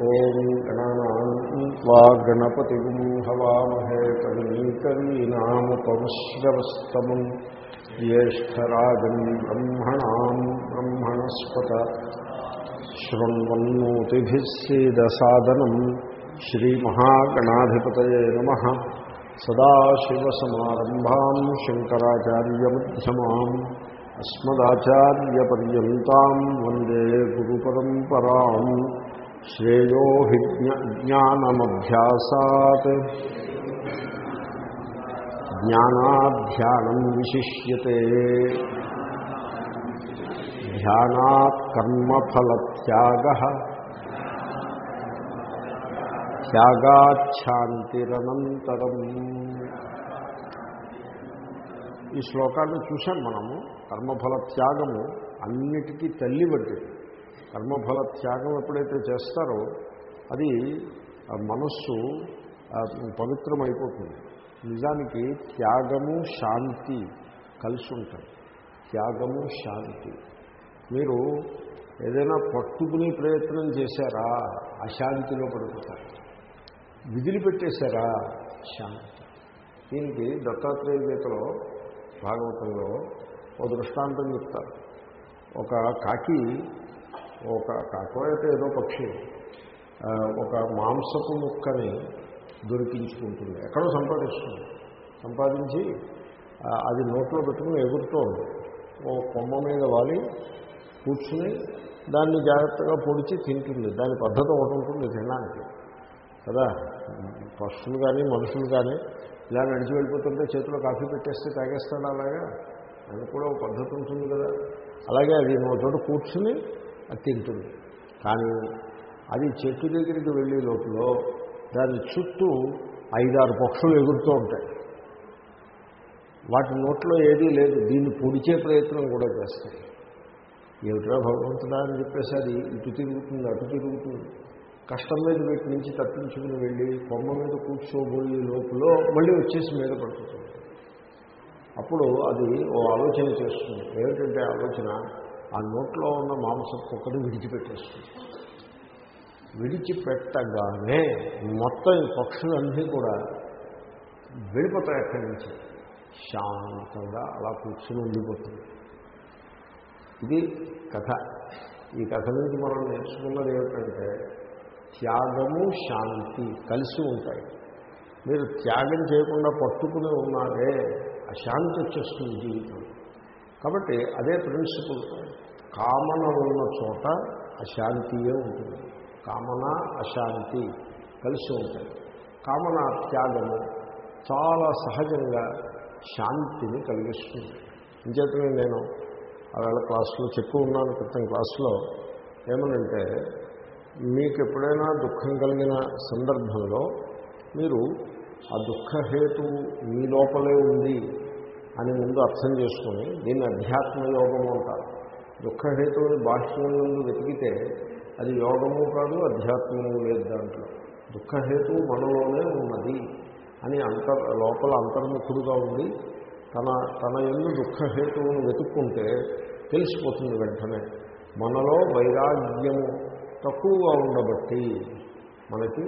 ॐ गणानाम् त्वा गणपतिगुं हवामहे कवीकवीनामुपमश्रवस्तमम् ज्येष्ठराजम् ब्रह्मणाम् ब्रह्मणस्पत शृण्वन्नोतिभिः सीदसादनम् श्रीमहागणाधिपतये नमः सदाशिवसमारम्भाम् शङ्कराचार्यमध्यमाम् अस्मदाचार्यपर्यन्ताम् वन्दे गुरुपरम्पराम् श्रेयो हि ज्ञानमभ्यासात् ज्ञानाध्यानं विशिष्यते ధ్యానాత్ కర్మఫలత్యాగ త్యాగాచ్ఛాంతిరనంతరం ఈ శ్లోకాన్ని చూసాం మనము కర్మఫల త్యాగము అన్నిటికీ తల్లి వంటిది కర్మఫల త్యాగం ఎప్పుడైతే చేస్తారో అది మనస్సు పవిత్రమైపోతుంది. నిజానికి త్యాగము శాంతి కలిసి ఉంటాయి త్యాగము శాంతి. మీరు ఏదైనా పట్టుకునే ప్రయత్నం చేశారా అశాంతిలో పడిపోతారు. విదిలిపెట్టేశారా శాంతి. దీనికి దత్తాత్రేయ గీతలో భాగవతంలో ఓ దృష్టాంతం చెప్తారు. ఒక కాకి ఒక కాకో అయితే ఏదో పక్షి ఒక మాంసపు ముక్కని దొరికించుకుంటుంది. ఎక్కడో సంపాదిస్తుంది. సంపాదించి అది నోట్లో పెట్టుకుని ఎగురుతూ ఓ కొమ్మ మీద వాలి కూర్చుని దాన్ని జాగ్రత్తగా పొడిచి తింటుంది. దాని పద్ధతి ఒకటి ఉంటుంది తినడానికి. కదా? పశువులు కానీ మనుషులు కానీ ఇలా నడిచి వెళ్ళిపోతుంటే చేతిలో కాఫీ పెట్టేస్తే తాగేస్తాడు అలాగా? అది కూడా ఒక పద్ధతి ఉంటుంది కదా. అలాగే అది నో చోట కూర్చుని అది తింటుంది. కానీ అది చెట్టు దగ్గరికి వెళ్ళే లోపల దాని చుట్టూ ఐదారు పక్షులు ఎగురుతూ ఉంటాయి. వాటి నోట్లో ఏదీ లేదు. దీన్ని పొడిచే ప్రయత్నం కూడా చేస్తాయి. ఏమిట్రా భగవంతుడా అని చెప్పేసి అది ఇటు తిరుగుతుంది అటు తిరుగుతుంది. కష్టం మీద వీటి నుంచి తప్పించుకుని వెళ్ళి కొమ్మ మీద కూర్చోబోయే లోపల మళ్ళీ వచ్చేసి మీద పడుతుంది. అప్పుడు అది ఓ ఆలోచన చేస్తుంది. ఏమిటంటే ఆలోచన ఆ నోట్లో ఉన్న మాంసం కుక్కని విడిచిపెట్టేస్తుంది. విడిచిపెట్టగానే మొత్తం ఈ పక్షులన్నీ కూడా వెళ్ళిపోతాయి అక్కడి నుంచి. శాంతంగా అలా కూర్చుని ఉండిపోతుంది. ఇది కథ. ఈ కథ నుంచి మనం నేర్చుకున్నది ఏమిటంటే త్యాగము శాంతి కలిసి ఉంటాయి. మీరు త్యాగం చేయకుండా పట్టుకుని ఉన్నారే అశాంతి వచ్చేస్తుంది జీవితంలో. కాబట్టి అదే ప్రిన్సిపల్ కామన ఉన్న చోట అశాంతియే ఉంటుంది. కామన అశాంతి కలిసి ఉంటాయి కామన త్యాగము చాలా సహజంగా శాంతిని కలిగిస్తుంది. ఇంచేతనే నేను ఆవేళ క్లాసులో చెప్తూ ఉన్నాను క్రితం క్లాసులో. ఏమనంటే మీకు ఎప్పుడైనా దుఃఖం కలిగిన సందర్భంలో మీరు ఆ దుఃఖహేతు మీ లోపలే ఉంది అని ముందు అర్థం చేసుకుని దీన్ని అధ్యాత్మ యోగము అంటారు. దుఃఖహేతువుని బాహ్యం నుండి వెతికితే అది యోగము కాదు అధ్యాత్మము లేదు దాంట్లో. దుఃఖహేతు మనలోనే ఉన్నది అని అంతర్ లోపల అంతర్ముఖుడుగా ఉండి తన తన ఎందు దుఃఖహేతువును వెతుక్కుంటే తెలిసిపోతుంది వెంటనే. మనలో వైరాగ్యము తక్కువగా ఉండబట్టి మనకి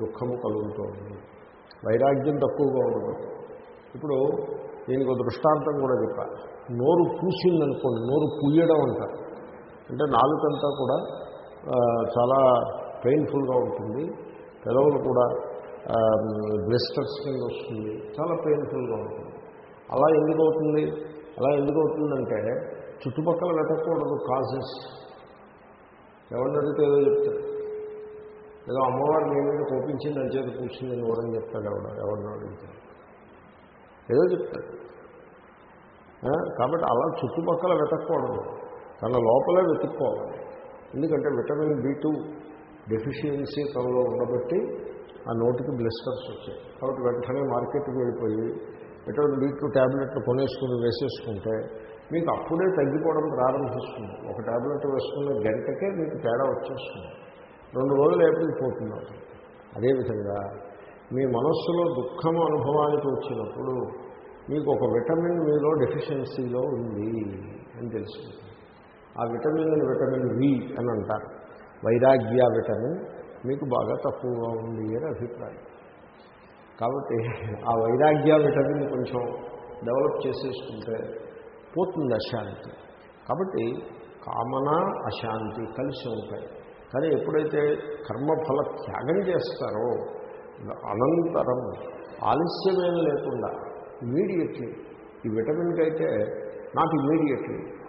దుఃఖము కలుగుతోంది. వైరాగ్యం తక్కువగా ఉండబట్టి. ఇప్పుడు దీనికి ఒక దృష్టాంతం కూడా చెప్పాలి నోరు పూసిందనుకోండి నోరు పూయడం అంటారు అంటే నాలుకంతా కూడా చాలా పెయిన్ఫుల్గా ఉంటుంది. పెదవులు కూడా బ్లిస్టర్స్ కింద వస్తుంది. చాలా పెయిన్ఫుల్గా ఉంటుంది. అలా ఎందుకు అవుతుంది? అలా ఎందుకు అవుతుందంటే చుట్టుపక్కల వెతకూడదు కాజెస్ ఎవరిని అడిగితే ఏదో చెప్తారు. ఏదో అమ్మవారిని ఏమైనా కోపించింది అని చేతి కూర్చుంది అని ఎవరని చెప్తాడు ఎవడ ఎవరిని అడుగుతాడు ఏదో చెప్తాడు కాబట్టి అలా చుట్టుపక్కల వెతకూడదు తన లోపలే వెతుక్కోవాలి. ఎందుకంటే విటమిన్ బి టూ డెఫిషియన్సీ తనలో ఉండబట్టి ఆ నోటికి బ్లిస్టర్స్ వచ్చాయి. కాబట్టి వెంటనే మార్కెట్కి వెళ్ళిపోయి విటమిన్ బి టూ ట్యాబ్లెట్లు కొనేసుకుని వేసేసుకుంటే మీకు అప్పుడే తగ్గిపోవడం ప్రారంభిస్తుంది. ఒక ట్యాబ్లెట్ వేసుకున్న గంటకే మీకు తేడా వచ్చేస్తుంది. రెండు రోజులు ఏప్రిల్ పోతుంది అదేవిధంగా మీ మనస్సులో దుఃఖం అనుభవానికి వచ్చినప్పుడు మీకు ఒక విటమిన్ మీలో డెఫిషియన్సీలో ఉంది అని తెలుస్తుంది. ఆ విటమిన్ విటమిన్ వి అని అంటారు. వైరాగ్య విటమిన్ మీకు బాగా తక్కువగా ఉంది అని అభిప్రాయం. కాబట్టి ఆ వైరాగ్య విటమిన్ కొంచెం డెవలప్ చేసేసుకుంటే పోతుంది అశాంతి. కాబట్టి కామన అశాంతి కలిసి ఉంటాయి. కానీ ఎప్పుడైతే కర్మఫల త్యాగం చేస్తారో అనంతరం ఆలస్యమేం లేకుండా ఇమీడియట్లీ ఈ విటమిన్కి అయితే not immediately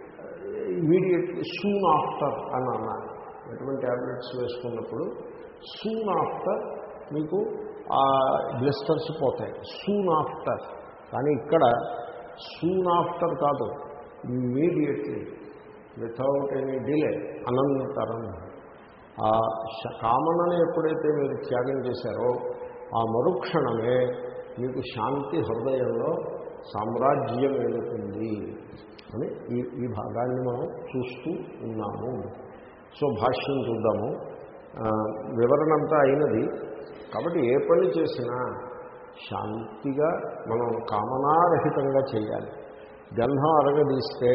immediately soon after అని అన్నారు. విటమిన్ ట్యాబ్లెట్స్ వేసుకున్నప్పుడు సూన్ ఆఫ్టర్ మీకు ఆ బ్లిస్టర్స్ పోతాయి. సూన్ ఆఫ్టర్ కానీ ఇక్కడ సూన్ ఆఫ్టర్ కాదు ఇమ్మీడియట్లీ వితౌట్ ఎనీ డిలే అనంతరం. ఆ శ- కామనని ఎప్పుడైతే మీరు త్యాగం చేశారో ఆ మరుక్షణమే మీకు శాంతి హృదయంలో సామ్రాజ్యం ఏలుతుంది అని ఈ ఈ భాగాన్ని మనం చూస్తూ ఉన్నాము. సో భాష్యం చూద్దాము వివరణంతా అయినది. కాబట్టి ఏ పని చేసినా శాంతిగా మనం కామనారహితంగా చేయాలి. గంధం అరగదీస్తే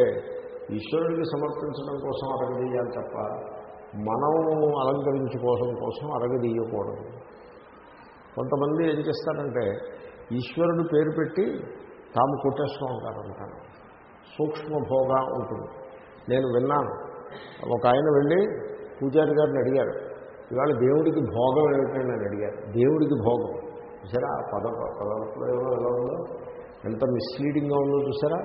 ఈశ్వరుడికి సమర్పించడం కోసం అరగదీయాలి తప్ప మనం అలంకరించుకోవడం కోసం అరగదీయకూడదు. కొంతమంది ఏం చేస్తారంటే ఈశ్వరుడు పేరు పెట్టి తాము కొట్టేస్తూ ఉంటారంటాను సూక్ష్మభోగా ఉంటుంది. నేను విన్నాను. ఒక ఆయన వెళ్ళి పూజారి గారిని అడిగారు ఇవాళ దేవుడికి భోగం ఏమిటండి అని అడిగారు. దేవుడికి భోగం. చూసారా? ఆ పద పదప్రయోగం ఎలా ఉందో? ఎంత మిస్లీడింగ్గా ఉందో చూసారా?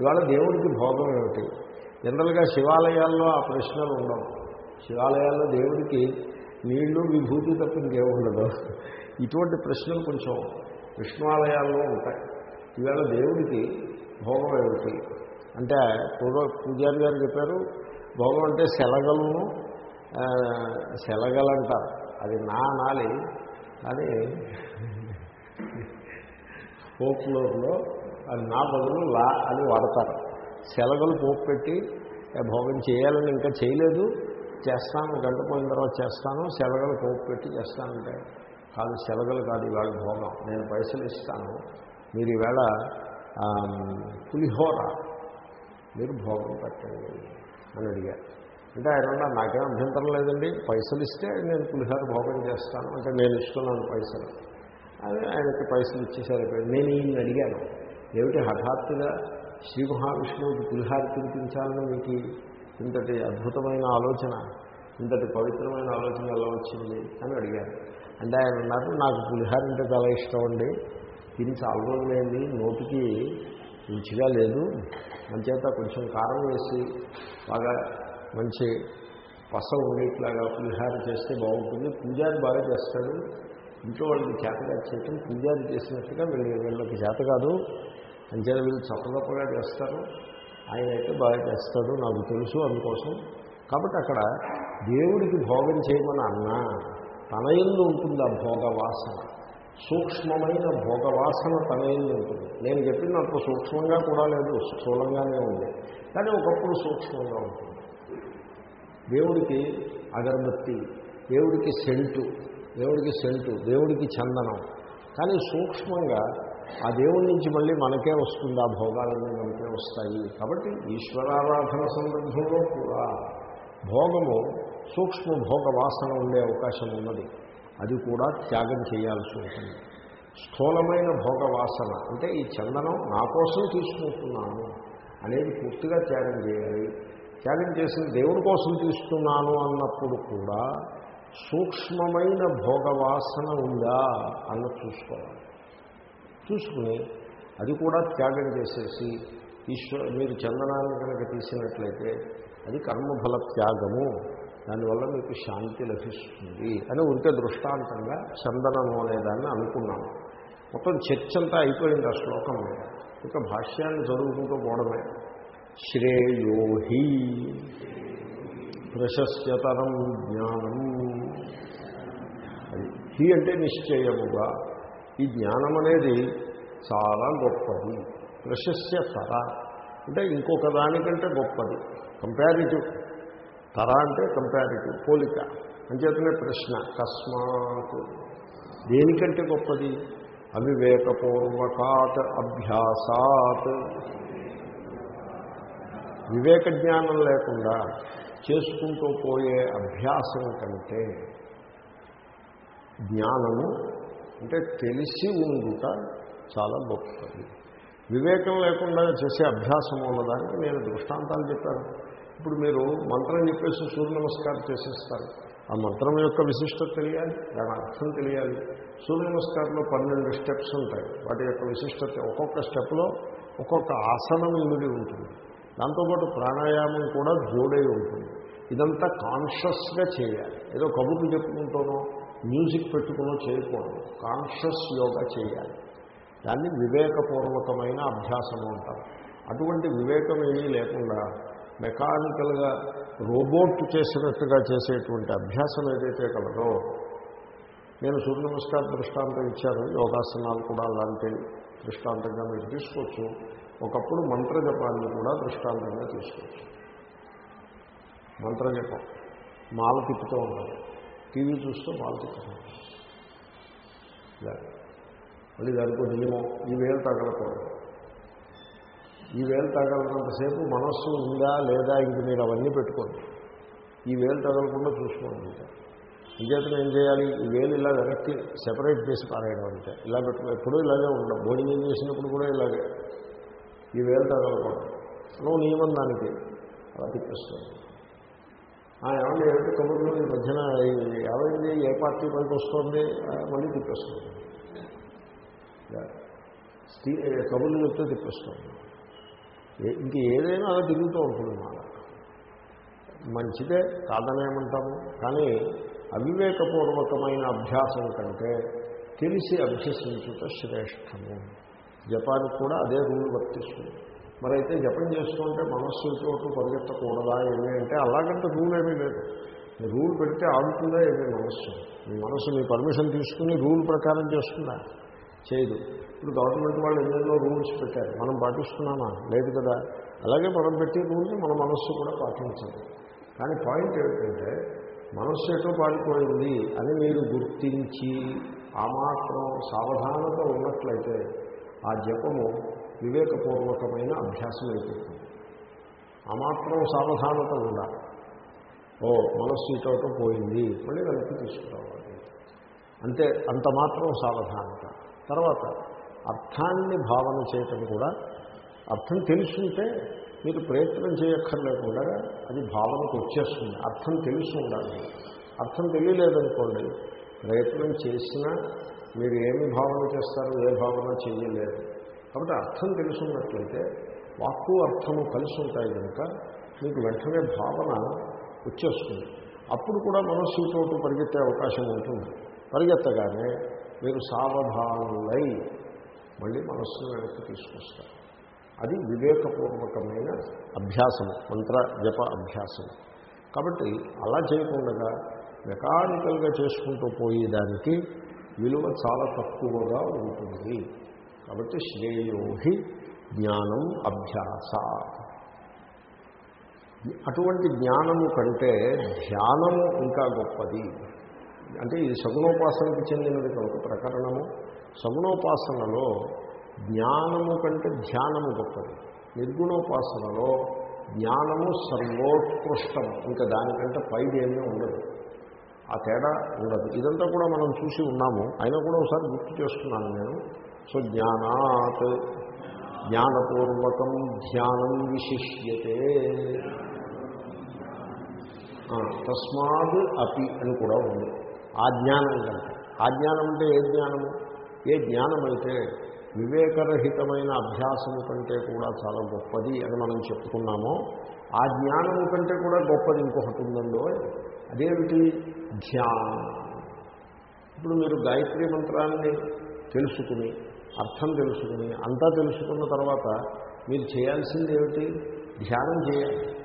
ఇవాళ దేవుడికి భోగం ఏమిటి? జనరల్గా శివాలయాల్లో ఆ ప్రశ్నలు ఉండవు. శివాలయాల్లో దేవుడికి నీళ్ళు విభూతి తప్ప ఇంకేముండదు ఇటువంటి ప్రశ్నలు కొంచెం విష్ణువాలయాల్లో ఉంటాయి. ఈవేళ దేవుడికి భోగం ఏమిటి? అంటే పూర్వ పూజారి గారు చెప్పారు భోగం అంటే శలగలను శలగలంటారు అది నా నాలి అని ఫోక్లోర్లో అది నా బదులు లా అని వాడతారు. శలగలు పోపు పెట్టి భోగం చేయాలని ఇంకా చేయలేదు. చేస్తాను గంట పోయిన తర్వాత చేస్తాను సెలగలు కోపు పెట్టి చేస్తానంటే కాదు సెలగలు కాదు ఇవాళ భోగం నేను పైసలు ఇస్తాను. మీరు ఈవేళ పులిహోర మీరు భోగం పెట్టండి అని అడిగారు. అంటే ఆయన అన్నారు నాకేం అభ్యంతరం లేదండి పైసలు ఇస్తే నేను పులిహోర భోగం చేస్తాను అంటే నేను ఇస్తున్నాను పైసలు. అదే ఆయనకి పైసలు ఇచ్చేసారు నేను ఈయన అడిగాను ఏమిటి హఠాత్తుగా శ్రీ మహావిష్ణువుకి పులిహార తినిపించాలని మీకు ఇంతటి అద్భుతమైన ఆలోచన ఇంతటి పవిత్రమైన ఆలోచన ఎలా వచ్చింది అని అడిగాను అంటే ఆయన అన్నారు నాకు పులిహార అంటే చాలా ఇష్టం అండి. తిని చాలా రోజులైంది నోటికి రుచిగా లేదు. మంచేత కొంచెం కారం వేసి బాగా మంచి పస ఉండేట్లాగా పులిహార చేస్తే బాగుంటుంది. పూజారి బాగా చేస్తాడు. ఇంట్లో వాళ్ళకి చేతగా చేయటం పూజారి చేసినట్టుగా వీళ్ళు వీళ్ళకి చేత కాదు. అంచేత వీళ్ళు చప్పగప్పగా చేస్తారు. ఆయన అయితే బాగా చేస్తాడు నాకు తెలుసు అందుకోసం. కాబట్టి అక్కడ దేవుడికి భోగం చేయమని అన్నా తన ఎందు ఉంటుంది ఆ భోగవాసన. సూక్ష్మమైన భోగవాసన తన ఎందు ఉంటుంది. నేను చెప్పినప్పుడు సూక్ష్మంగా కూడా లేదు స్థూలంగానే ఉంది. కానీ ఒకప్పుడు సూక్ష్మంగా ఉంటుంది. దేవుడికి అగరబత్తి దేవుడికి సెంటు దేవుడికి సెంటు దేవుడికి చందనం. కానీ సూక్ష్మంగా ఆ దేవుడి నుంచి మళ్ళీ మనకే వస్తుంది? ఆ భోగాలన్నీ మనకే వస్తాయి. కాబట్టి ఈశ్వరారాధన సందర్భంలో కూడా భోగము సూక్ష్మ భోగ వాసన ఉండే అవకాశం ఉన్నది. అది కూడా త్యాగం చేయాల్సి ఉంటుంది. స్థూలమైన భోగ వాసన అంటే ఈ చందనం నా కోసం తీసుకుంటున్నాను అనేది పూర్తిగా త్యాగం చేయాలి. త్యాగం చేసిన దేవుడి కోసం తీసుకున్నాను అన్నప్పుడు కూడా సూక్ష్మమైన భోగవాసన ఉందా అన్న చూసుకోవాలి. చూసుకుని అది కూడా త్యాగం చేసేసి ఈశ్వర మీరు చందనాన్ని కనుక తీసినట్లయితే అది కర్మఫల త్యాగము. దానివల్ల మీకు శాంతి లభిస్తుంది అని ఉంటే దృష్టాంతంగా చందనము అనేదాన్ని అనుకున్నాము. మొత్తం చర్చ అంతా అయిపోయింది ఆ శ్లోకం మీద. ఇక భాష్యాన్ని చదువుకుంటూ పోవడమే. శ్రేయోహి ప్రశస్యతరం జ్ఞానం. అది హి అంటే నిశ్చయముగా ఈ జ్ఞానం అనేది చాలా గొప్పది. ప్రశస్య తర. అంటే ఇంకొక దానికంటే గొప్పది. కంపారిటివ్ తర అంటే కంపారిటివ్ పోలిక. అంచేతనే ప్రశ్న కస్మాత్. దేనికంటే గొప్పది? అవివేకపూర్వకాత్ అభ్యాసాత్. వివేక జ్ఞానం లేకుండా చేసుకుంటూ పోయే అభ్యాసం కంటే జ్ఞానము అంటే తెలిసి ఉండుట చాలా గొప్పది. వివేకం లేకుండా చేసే అభ్యాసం ఉన్నదానికి నేను దృష్టాంతాలు చెప్పాను. ఇప్పుడు మీరు మంత్రం చెప్పేసి సూర్య నమస్కారం చేసేస్తారు. ఆ మంత్రం యొక్క విశిష్టత తెలియాలి దాని అర్థం తెలియాలి. సూర్య నమస్కారంలో పన్నెండు స్టెప్స్ ఉంటాయి. వాటి యొక్క విశిష్టత ఒక్కొక్క స్టెప్లో ఒక్కొక్క ఆసనం ఇమిడి ఉంటుంది. దాంతోపాటు ప్రాణాయామం కూడా జోడై ఉంటుంది. ఇదంతా కాన్షియస్గా చేయాలి. ఏదో కబుర్లు చెప్పుకుంటూనో మ్యూజిక్ పెట్టుకుని చేయకూడదు. కాన్షియస్ యోగా చేయాలి. దాన్ని వివేకపూర్వకమైన అభ్యాసము అంటారు. అటువంటి వివేకం ఏమీ లేకుండా మెకానికల్గా రోబోట్ చేసినట్టుగా చేసేటువంటి అభ్యాసం ఏదైతే కలదో నేను సూర్య నమస్కార దృష్టాంతం ఇచ్చాను యోగాసనాలు కూడా అలాంటి దృష్టాంతంగా మీరు తీసుకోవచ్చు. ఒకప్పుడు మంత్రజపాన్ని కూడా దృష్టాంతంగా తీసుకోవచ్చు. మంత్రజపం మాల తిప్పుతూ ఉన్నారు. టీవీ చూస్తూ మాల్చుకుంటాం మళ్ళీ దానికి నియమం ఈ వేలు తగలకూడదు. ఈ వేలు తగలనంతసేపు మనస్సు ఉందా లేదా ఇంక మీరు అవన్నీ పెట్టుకోండి. ఈ వేలు తగలకుండా చూసుకోండి నిజాతను ఏం చేయాలి? ఈ వేలు ఇలా వెనక్కి సెపరేట్ చేసి పారేయడం అంటే ఇలా పెట్టుకో ఎప్పుడూ ఇలాగే ఉండడం. భోజనం చేసినప్పుడు కూడా ఇలాగే. ఈ వేలు తగలకూడదు. నువ్వు నియమం దానికి. అలా తిప్పిస్తుంది ఆ, ఏమిటి కబుర్లు? ఈ మధ్యన ఏమైంది? ఏ పార్టీ పైకి వస్తుంది మళ్ళీ తిప్పేస్తుంది. స్టీ- కబుర్లు చెప్తే తిప్పేస్తుంది. ఇంక ఏదైనా అలా తిరుగుతూ ఉంటుంది మాట. మంచిదే కాదనేమంటాము కానీ అవివేకపూర్వకమైన అభ్యాసం కంటే తెలిసి అభ్యసించుట శ్రేష్టము. జపానికి కూడా అదే రూల్ వర్తిస్తుంది. మరైతే జపం చేసుకుంటే మనస్సు చోటు పరిగెత్తకూడదా ఏమి అంటే అలాగంటే రూల్ ఏమీ లేదు. రూల్ పెడితే ఆడుతుందా ఏమి మనస్సు? మీ మనస్సు మీ పర్మిషన్ తీసుకుని రూల్ ప్రకారం చేస్తుందా? చేయదు. ఇప్పుడు గవర్నమెంట్ వాళ్ళు ఎన్నెన్నో రూల్స్ పెట్టారు. మనం పాటిస్తున్నామా? లేదు కదా. అలాగే మనం పెట్టే రూల్ని మన మనస్సు కూడా పాటించాలి కానీ పాయింట్ ఏమిటంటే మనస్సు ఎటో పాడిపోయింది అని మీరు గుర్తించి ఆ మాత్రం సావధానత ఉన్నట్లయితే ఆ జపము వివేకపూర్వకమైన అభ్యాసం అయిపోతుంది. ఆ మాత్రం సావధానత ఉండాలి ఓ మనస్సు ఇటోటో పోయింది. మళ్ళీ వెనక్కి తీసుకురావాలి. అంతే అంత మాత్రం సావధానత. తర్వాత అర్థాన్ని భావన చేయటం కూడా అర్థం తెలుసుంటే మీరు ప్రయత్నం చేయక్కర్లేకుండా అది భావనకు వచ్చేస్తుంది. అర్థం తెలిసి ఉండాలి. అర్థం తెలియలేదనుకోండి ప్రయత్నం చేసినా మీరు ఏమి భావన చేస్తారు ఏ భావన చేయలేదు. కాబట్టి అర్థం తెలుసున్నట్లయితే వాక్కు అర్థము కలిసి ఉంటాయి కనుక మీకు వెంటనే భావన వచ్చేస్తుంది. అప్పుడు కూడా మనస్సు చోటు పరిగెత్తే అవకాశం ఉంటుంది. పరిగెత్తగానే మీరు సావధానులై మళ్ళీ మనస్సును వెనక్కి తీసుకొస్తారు. అది వివేకపూర్వకమైన అభ్యాసము మంత్ర జప అభ్యాసం. కాబట్టి అలా చేయకుండా మెకానికల్గా చేసుకుంటూ పోయేదానికి విలువ చాలా తక్కువగా ఉంటుంది. కాబట్టి శ్రేయోహి జ్ఞానం అభ్యాస. అటువంటి జ్ఞానము కంటే ధ్యానము ఇంకా గొప్పది. అంటే ఇది సగుణోపాసనకు చెందినది కనుక ప్రకరణము. సగుణోపాసనలో జ్ఞానము కంటే ధ్యానము గొప్పది. నిర్గుణోపాసనలో జ్ఞానము సర్వోత్కృష్టం. ఇంకా దానికంటే పైదేమీ ఏమీ ఉండదు. ఆ తేడా ఉండదు. ఇదంతా కూడా మనం చూసి ఉన్నాము. అయినా కూడా ఒకసారి గుర్తు చేస్తున్నాను నేను. సో జ్ఞానాత్ జ్ఞానపూర్వకం ధ్యానం విశిష్యతే. తస్మాద్ అపి అని కూడా ఉంది. ఆ జ్ఞానం కంటే ఆ జ్ఞానం అంటే ఏ జ్ఞానము? ఏ జ్ఞానమైతే వివేకరహితమైన అభ్యాసము కంటే కూడా చాలా గొప్పది అని మనం చెప్పుకున్నామో ఆ జ్ఞానము కంటే కూడా గొప్పది ఇంకొకటి ఉందండో అదేమిటి? ధ్యానం. ఇప్పుడు మీరు గాయత్రి మంత్రాన్ని తెలుసుకుని అర్థం తెలుసుకుని అంతా తెలుసుకున్న తర్వాత మీరు చేయాల్సింది ఏమిటి? ధ్యానం చేయాలి.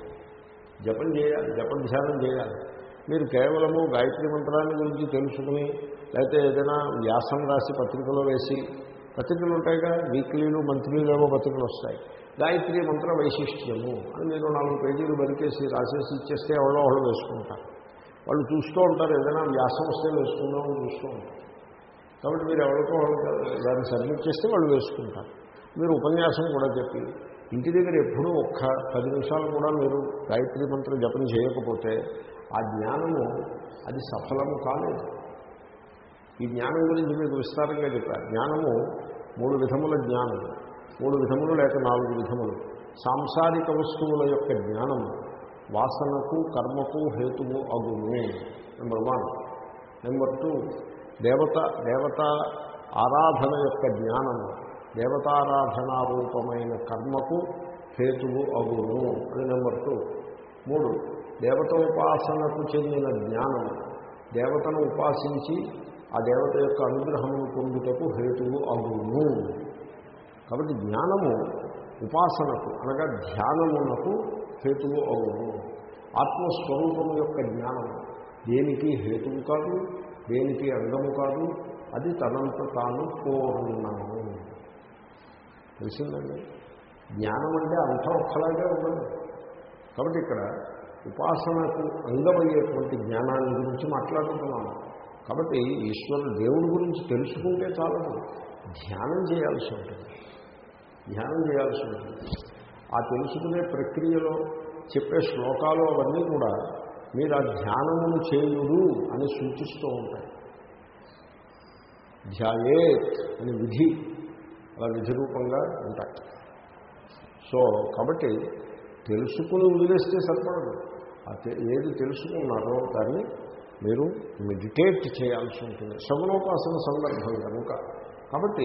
జపం చేయాలి జపం ధ్యానం చేయాలి. మీరు కేవలము గాయత్రి మంత్రాన్ని గురించి తెలుసుకుని లేకపోతే ఏదైనా వ్యాసం రాసి పత్రికలో వేసి పత్రికలు ఉంటాయిగా వీక్లీలు మంత్లీలు ఏవో పత్రికలు వస్తాయి. గాయత్రి మంత్ర వైశిష్ట్యము అని మీరు నాలుగు పేజీలు బరికేసి రాసేసి ఇచ్చేస్తే ఎవరో వాళ్ళు వేసుకుంటారు. వాళ్ళు చూస్తూ ఉంటారు ఏదైనా వ్యాసం వస్తే వేసుకుందామని చూస్తూ ఉంటారు. కాబట్టి మీరు ఎవరికో దాన్ని సబ్మిట్ చేస్తే వాళ్ళు వేసుకుంటారు. మీరు ఉపన్యాసం కూడా చెప్పి ఇంటి దగ్గర ఎప్పుడూ ఒక్క పది నిమిషాలు కూడా మీరు గాయత్రి మంత్రం జపం చేయకపోతే ఆ జ్ఞానము అది సఫలము కాలేదు. ఈ జ్ఞానం గురించి మీకు విస్తారంగా చెప్పారు. జ్ఞానము మూడు విధముల జ్ఞానం. మూడు విధములు లేక నాలుగు విధములు. సాంసారిక వస్తువుల యొక్క జ్ఞానము వాసనకు కర్మకు హేతువు అగును. నెంబర్ వన్ నెంబర్ టూ దేవత దేవత ఆరాధన యొక్క జ్ఞానము దేవతారాధనారూపమైన కర్మకు హేతువు అగును అది నెంబర్ టూ. మూడు దేవతోపాసనకు చెందిన జ్ఞానము దేవతను ఉపాసించి ఆ దేవత యొక్క అనుగ్రహమును పొందుటకు హేతువు అగును. కాబట్టి జ్ఞానము ఉపాసనకు అనగా ధ్యానమునకు హేతువు అగును. ఆత్మస్వరూపము యొక్క జ్ఞానము దేనికి హేతువు కాదు? దేనికి అంగము కాదు అది తనంత తాను పూర్ణము. తెలిసిందండి? జ్ఞానం అంటే అంతా ఒక్కలాగే ఉండదు కాబట్టి ఇక్కడ ఉపాసనకు అంగమయ్యేటువంటి జ్ఞానాన్ని గురించి మాట్లాడుతున్నాము. కాబట్టి ఈశ్వరుడు దేవుడి గురించి తెలుసుకుంటే చాలదు. ధ్యానం చేయాల్సి ఉంటుంది. ధ్యానం చేయాల్సి ఉంటుంది. ఆ తెలుసుకునే ప్రక్రియలో చెప్పే శ్లోకాలు అవన్నీ కూడా మీరు ఆ ధ్యానమును చేయుడు అని సూచిస్తూ ఉంటాయి. ధ్యాయేత్ అని విధి అలా విధి రూపంగా ఉంటాయి. సో కాబట్టి తెలుసుకుని వదిలేస్తే సరిపడదు. ఏది తెలుసుకున్నారో దాన్ని మీరు మెడిటేట్ చేయాల్సి ఉంటుంది. సగుణోపాసన సందర్భం కనుక. కాబట్టి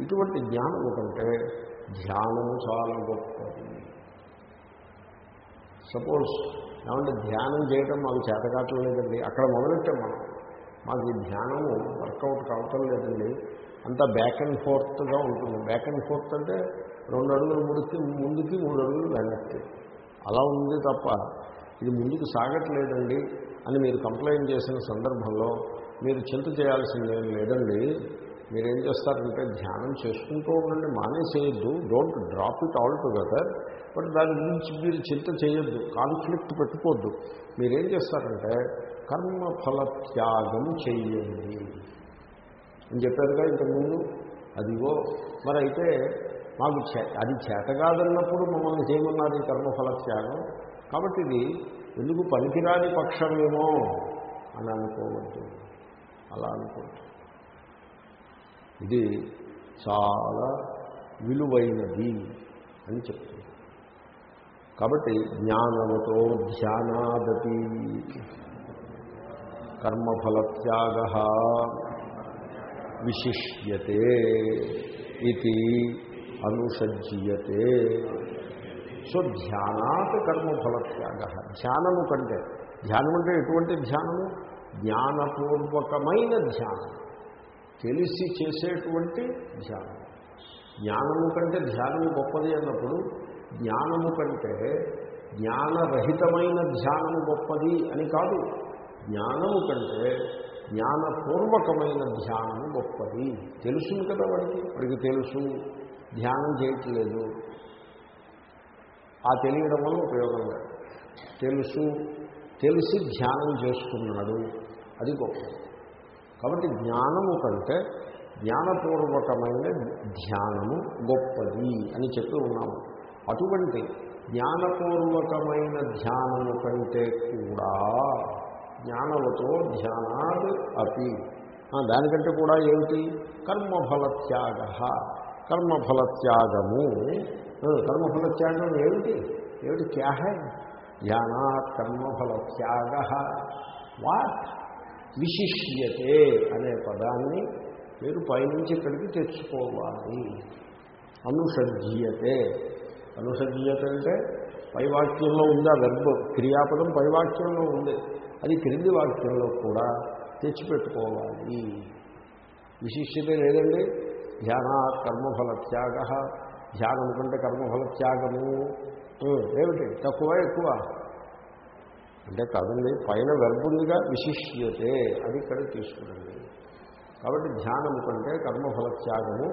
ఇటువంటి జ్ఞానము కంటే ధ్యానము చాలా గొప్పది. సపోజ్ ఏమంటే ధ్యానం చేయడం మాకు చేతకాటలేదండి అక్కడ మొదలెట్టాం మనం. మాకు ఈ ధ్యానము వర్కౌట్ కావటం లేదండి. అంతా బ్యాక్ అండ్ ఫోర్త్గా ఉంటుంది. బ్యాక్ అండ్ ఫోర్త్ అంటే రెండు అడుగులు ముడికి ముందుకి మూడు అడుగులు వెనక్కి. అలా ఉంది తప్ప ఇది ముందుకు సాగట్లేదండి అని మీరు కంప్లైంట్ చేసిన సందర్భంలో మీరు చింత చేయాల్సిందేం లేదండి. మీరేం చేస్తారంటే ధ్యానం చేసుకుంటూ ఉండండి మానేసేయద్దు don't drop it altogether but దాని గురించి మీరు చింత చేయొద్దు కాన్ఫ్లిక్ట్ పెట్టుకోవద్దు. మీరేం చేస్తారంటే కర్మఫల త్యాగం చెయ్యండి. అని చెప్పారుగా ఇంతకుముందు? అదిగో మరి అయితే మాకు చే అది చేత కాదన్నప్పుడు మమ్మల్ని చేయమన్నారు ఈ కర్మఫల త్యాగం. కాబట్టి ఇది ఎందుకు పనికిరాని పక్షమేమో అని అనుకోవద్దు. అలా అనుకోవద్దు. ఇది చాలా విలువైనది అని చెప్తుంది. కాబట్టి జ్ఞానముతో ధ్యానాదపి కర్మఫలత్యాగ విశిష్యతే ఇది అనుసజ్జీయతే. సో ధ్యానాత్ కర్మఫలత్యాగ. ధ్యానము కంటే ధ్యానం అంటే ఎటువంటి ధ్యానము? జ్ఞానపూర్వకమైన ధ్యానం. తెలిసి చేసేటువంటి ధ్యానం. జ్ఞానము కంటే ధ్యానము గొప్పది అన్నప్పుడు జ్ఞానము కంటే జ్ఞానరహితమైన ధ్యానము గొప్పది అని కాదు. జ్ఞానము కంటే జ్ఞానపూర్వకమైన ధ్యానము గొప్పది. తెలుసును కదా వాడికి? వాడికి తెలుసు. ధ్యానం చేయట్లేదు. ఆ తెలియడం వల్ల ఉపయోగం లేదు. తెలుసు. తెలిసి ధ్యానం చేస్తున్నాడు. అది గొప్పది. కాబట్టి జ్ఞానము కంటే జ్ఞానపూర్వకమైన ధ్యానము గొప్పది అని చెప్పి ఉన్నాము. అటువంటి జ్ఞానపూర్వకమైన ధ్యానము కంటే కూడా జ్ఞానముతో ధ్యానాద్ అపి. దానికంటే కూడా ఏమిటి? కర్మఫలత్యాగ. కర్మఫలత్యాగము కర్మఫలత్యాగం ఏమిటి? ఏమిటి క్యా ధ్యానాత్ కర్మఫలత్యాగ. వాట్? విశిష్యతే అనే పదాన్ని మీరు పైనుంచి ఇక్కడికి తెచ్చుకోవాలి. అనుషజ్జీయతే అనుషజ్జీయత అంటే పైవాక్యంలో ఉంది? ఆ వెర్బ్ క్రియాపదం పైవాక్యంలో ఉంది. అది క్రింది వాక్యంలో కూడా తెచ్చిపెట్టుకోవాలి. విశిష్యత లేదండి. ధ్యాన కర్మఫల త్యాగ. ధ్యానం కంటే కర్మఫల త్యాగము. ఏమిటి? తక్కువ ఎక్కువ? అంటే కాదండి పైన వెర్బ్ విశిష్యతే అది ఇక్కడ తీసుకురండి. కాబట్టి ధ్యానం కంటే కర్మఫల త్యాగము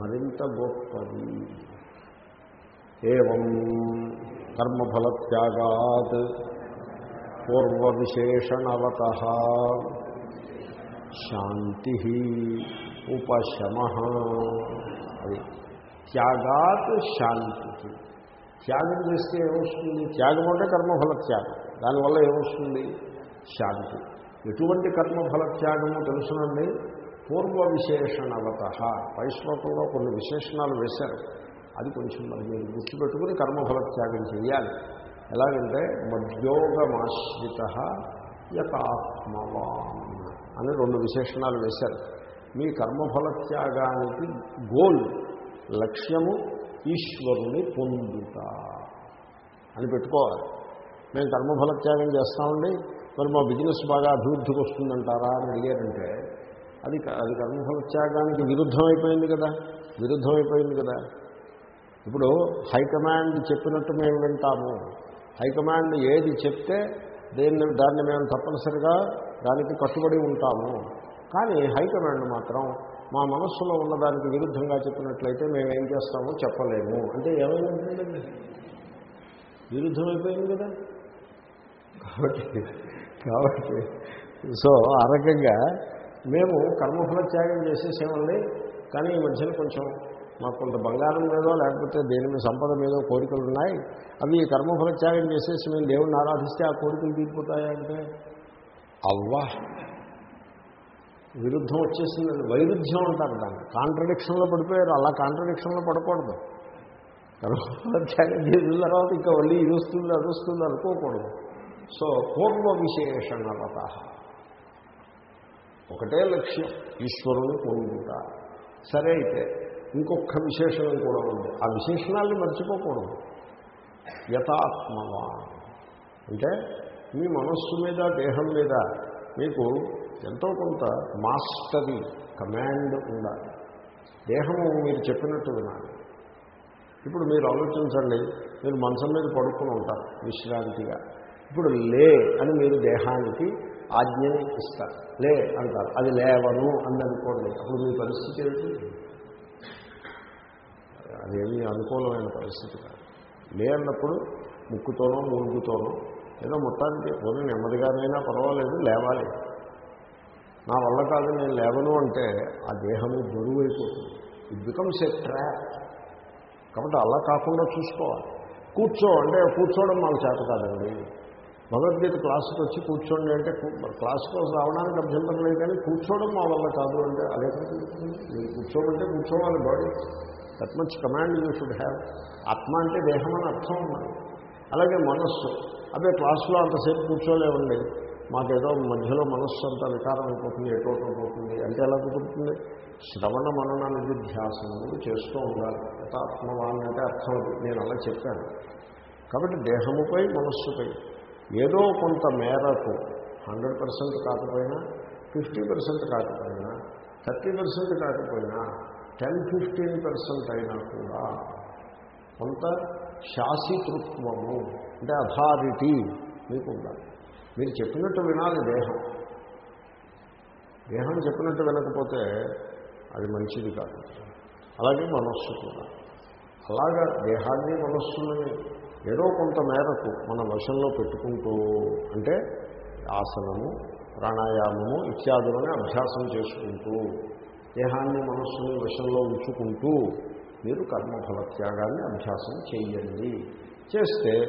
మరింత గొప్పది. ఏం కర్మఫలత్యాగాత్ పూర్వ విశేషణవత శాంతి ఉపశమ. అది త్యాగాత్ శాంతి. త్యాగం చేస్తే ఏమొస్తుంది? త్యాగం అంటే కర్మఫల త్యాగం దానివల్ల ఏమొస్తుంది? శాంతి. ఎటువంటి కర్మఫల త్యాగము తెలుసునండి. పూర్వ విశేషణవత పై శ్లోకంలో కొన్ని విశేషణాలు వేశారు. అది కొంచెం మరి మీరు గుర్తుపెట్టుకుని కర్మఫల త్యాగం చేయాలి. ఎలాగంటే మద్యోగమాశ్రిత యథాత్మవాన్ అని రెండు విశేషణాలు వేశారు. మీ కర్మఫల త్యాగానికి గోల్ లక్ష్యము ఈశ్వరుని పొందుట అని పెట్టుకోవాలి. మేము కర్మఫలత్యాగం చేస్తామండి మరి మా బిజినెస్ బాగా అభివృద్ధికి వస్తుందంటారా అని అడిగారంటే అది అది కర్మఫలత్యాగానికి విరుద్ధమైపోయింది విరుద్ధం అయిపోయింది కదా విరుద్ధం అయిపోయింది కదా. ఇప్పుడు హైకమాండ్ చెప్పినట్టు మేము వింటాము. హైకమాండ్ ఏది చెప్తే దేన్ని దాన్ని మేము తప్పనిసరిగా దానికి కట్టుబడి ఉంటాము. కానీ హైకమాండ్ మాత్రం మా మనస్సులో ఉన్నదానికి విరుద్ధంగా చెప్పినట్లయితే మేము ఏం చేస్తామో చెప్పలేము. అంటే ఏమైందండి? విరుద్ధమైపోయింది కదా. కాబట్టి కాబట్టి. సో ఆ రకంగా మేము కర్మఫల త్యాగం చేసేసేమండి కానీ ఈ మధ్యన కొంచెం మాకు కొంత బంగారం మీదో లేకపోతే దేని మీద సంపద మీదో కోరికలు ఉన్నాయి అవి కర్మఫల త్యాగం చేసేసి మేము దేవుడిని ఆరాధిస్తే ఆ కోరికలు తీరిపోతాయంటే అవ్వా! విరుద్ధం వచ్చేసిందండి. వైరుధ్యం అంటారు దాన్ని. కాంట్రడిక్షన్లో పడిపోయారు. అలా కాంట్రడిక్షన్లో పడకూడదు. కర్మఫల త్యాగం చేసిన తర్వాత ఇంకా మళ్ళీ ఇది వస్తుంది అది వస్తుంది అనుకోకూడదు. సో పూర్వ విశేషణవత ఒకటే లక్ష్యం ఈశ్వరుని పొందుట. సరే అయితే ఇంకొక విశేషణం కూడా ఉంది. ఆ విశేషణాన్ని మర్చిపోకూడదు. యథాత్మవా అంటే మీ మనస్సు మీద దేహం మీద మీకు ఎంతో కొంత మాస్టరీ కమాండ్ ఉండాలి. దేహము మీరు చెప్పినట్టు వినాలి. ఇప్పుడు మీరు ఆలోచించండి మీరు మంచం మీద పడుకుని ఉంటారు విశ్రాంతిగా. ఇప్పుడు లే అని మీరు దేహానికి ఆజ్ఞని ఇస్తారు. లే అంటారు. అది లేవను అని అనుకోండి అప్పుడు మీ పరిస్థితి ఏంటి? అదేమి అనుకూలమైన పరిస్థితి కాదు. లే అన్నప్పుడు ముక్కుతోనో మూలుగుతోనో ఏదో మొత్తానికి పోనీ నెమ్మదిగానైనా పర్వాలేదు లేవాలి. నా వల్ల కాదు నేను లేవను అంటే ఆ దేహము బరువు అయిపోతుంది ఇట్ బికమ్స్ ఎ ట్రాప్ కాబట్టి అలా కాకుండా చూసుకోవాలి. కూర్చో అంటే కూర్చోవడం మాకు చేత కాదండి. భగవద్గీత క్లాసుకి వచ్చి కూర్చోండి అంటే కూ- క్లాసుకు రావడానికి అభ్యంతరం లేదు కానీ కూర్చోవడం మా వల్ల కాదు అంటే అదే మీరు కూర్చోమంటే కూర్చోవాలి body. That much command you should have ఆత్మ అంటే దేహం అని అర్థం ఉన్నది. అలాగే మనస్సు. అదే క్లాసులో అంతసేపు కూర్చోలేమండి మాకేదో మధ్యలో మనస్సు అంతా వికారం అయిపోతుంది ఎటువంటి పోతుంది. అంటే ఎలా కుదురుతుంది? శ్రవణ మనన నిధిధ్యాసనములు చేస్తూ ఉండాలి. యథాత్మవాన్ అంటే అర్థం నేను అలా చెప్పాను. కాబట్టి దేహముపై మనస్సుపై ఏదో కొంత మేరకు హండ్రెడ్ పర్సెంట్ కాకపోయినా ఫిఫ్టీ పర్సెంట్ కాకపోయినా థర్టీ పర్సెంట్ కాకపోయినా టెన్ ఫిఫ్టీన్ పర్సెంట్ అయినా కూడా కొంత శాసితృత్వము అంటే అథారిటీ మీకు ఉండాలి మీరు చెప్పినట్టు వినాలి దేహం. దేహం చెప్పినట్టు వినకపోతే అది మంచిది కాదు. అలాగే మనస్సు కూడా. అలాగా దేహాన్ని మనస్సుని ఏదో కొంత మేరకు మన వశంలో పెట్టుకుంటూ అంటే ఆసనము ప్రాణాయామము ఇత్యాదులని అభ్యాసం చేసుకుంటూ దేహాన్ని మనస్సుని వశంలో ఉంచుకుంటూ మీరు కర్మఫల త్యాగాన్ని అభ్యాసం చేయండి. చేస్తే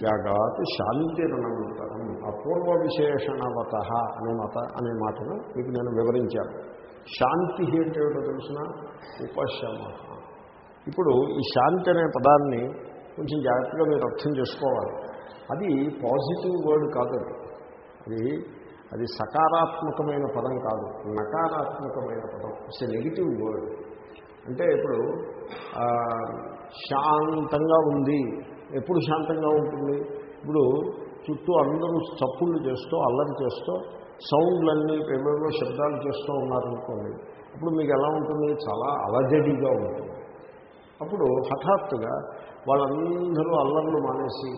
త్యాగాత్ శాంతిరణంతరం అపూర్వ విశేషణవత అనే మత అనే మాటను మీకు నేను వివరించాను. శాంతి అంటే తెలిసిన? ఉపశమ. ఇప్పుడు ఈ శాంతి అనే పదాన్ని కొంచెం జాగ్రత్తగా మీరు అర్థం చేసుకోవాలి. అది పాజిటివ్ వర్డ్ కాదు అది. అది సకారాత్మకమైన పదం కాదు. నకారాత్మకమైన పదం. ఇట్స్ నెగిటివ్ వర్డ్ అంటే ఇప్పుడు శాంతంగా ఉంది. ఎప్పుడు శాంతంగా ఉంటుంది? ఇప్పుడు చుట్టూ అందరూ చప్పుళ్ళు చేస్తూ అల్లరి చేస్తూ సౌండ్లన్నీ ఏవేవో శబ్దాలు చేస్తూ ఉన్నారనుకోండి అప్పుడు మీకు ఎలా ఉంటుంది? చాలా అలజడిగా ఉంటుంది. అప్పుడు హఠాత్తుగా వాళ్ళందరూ అల్లర్లు మానేసి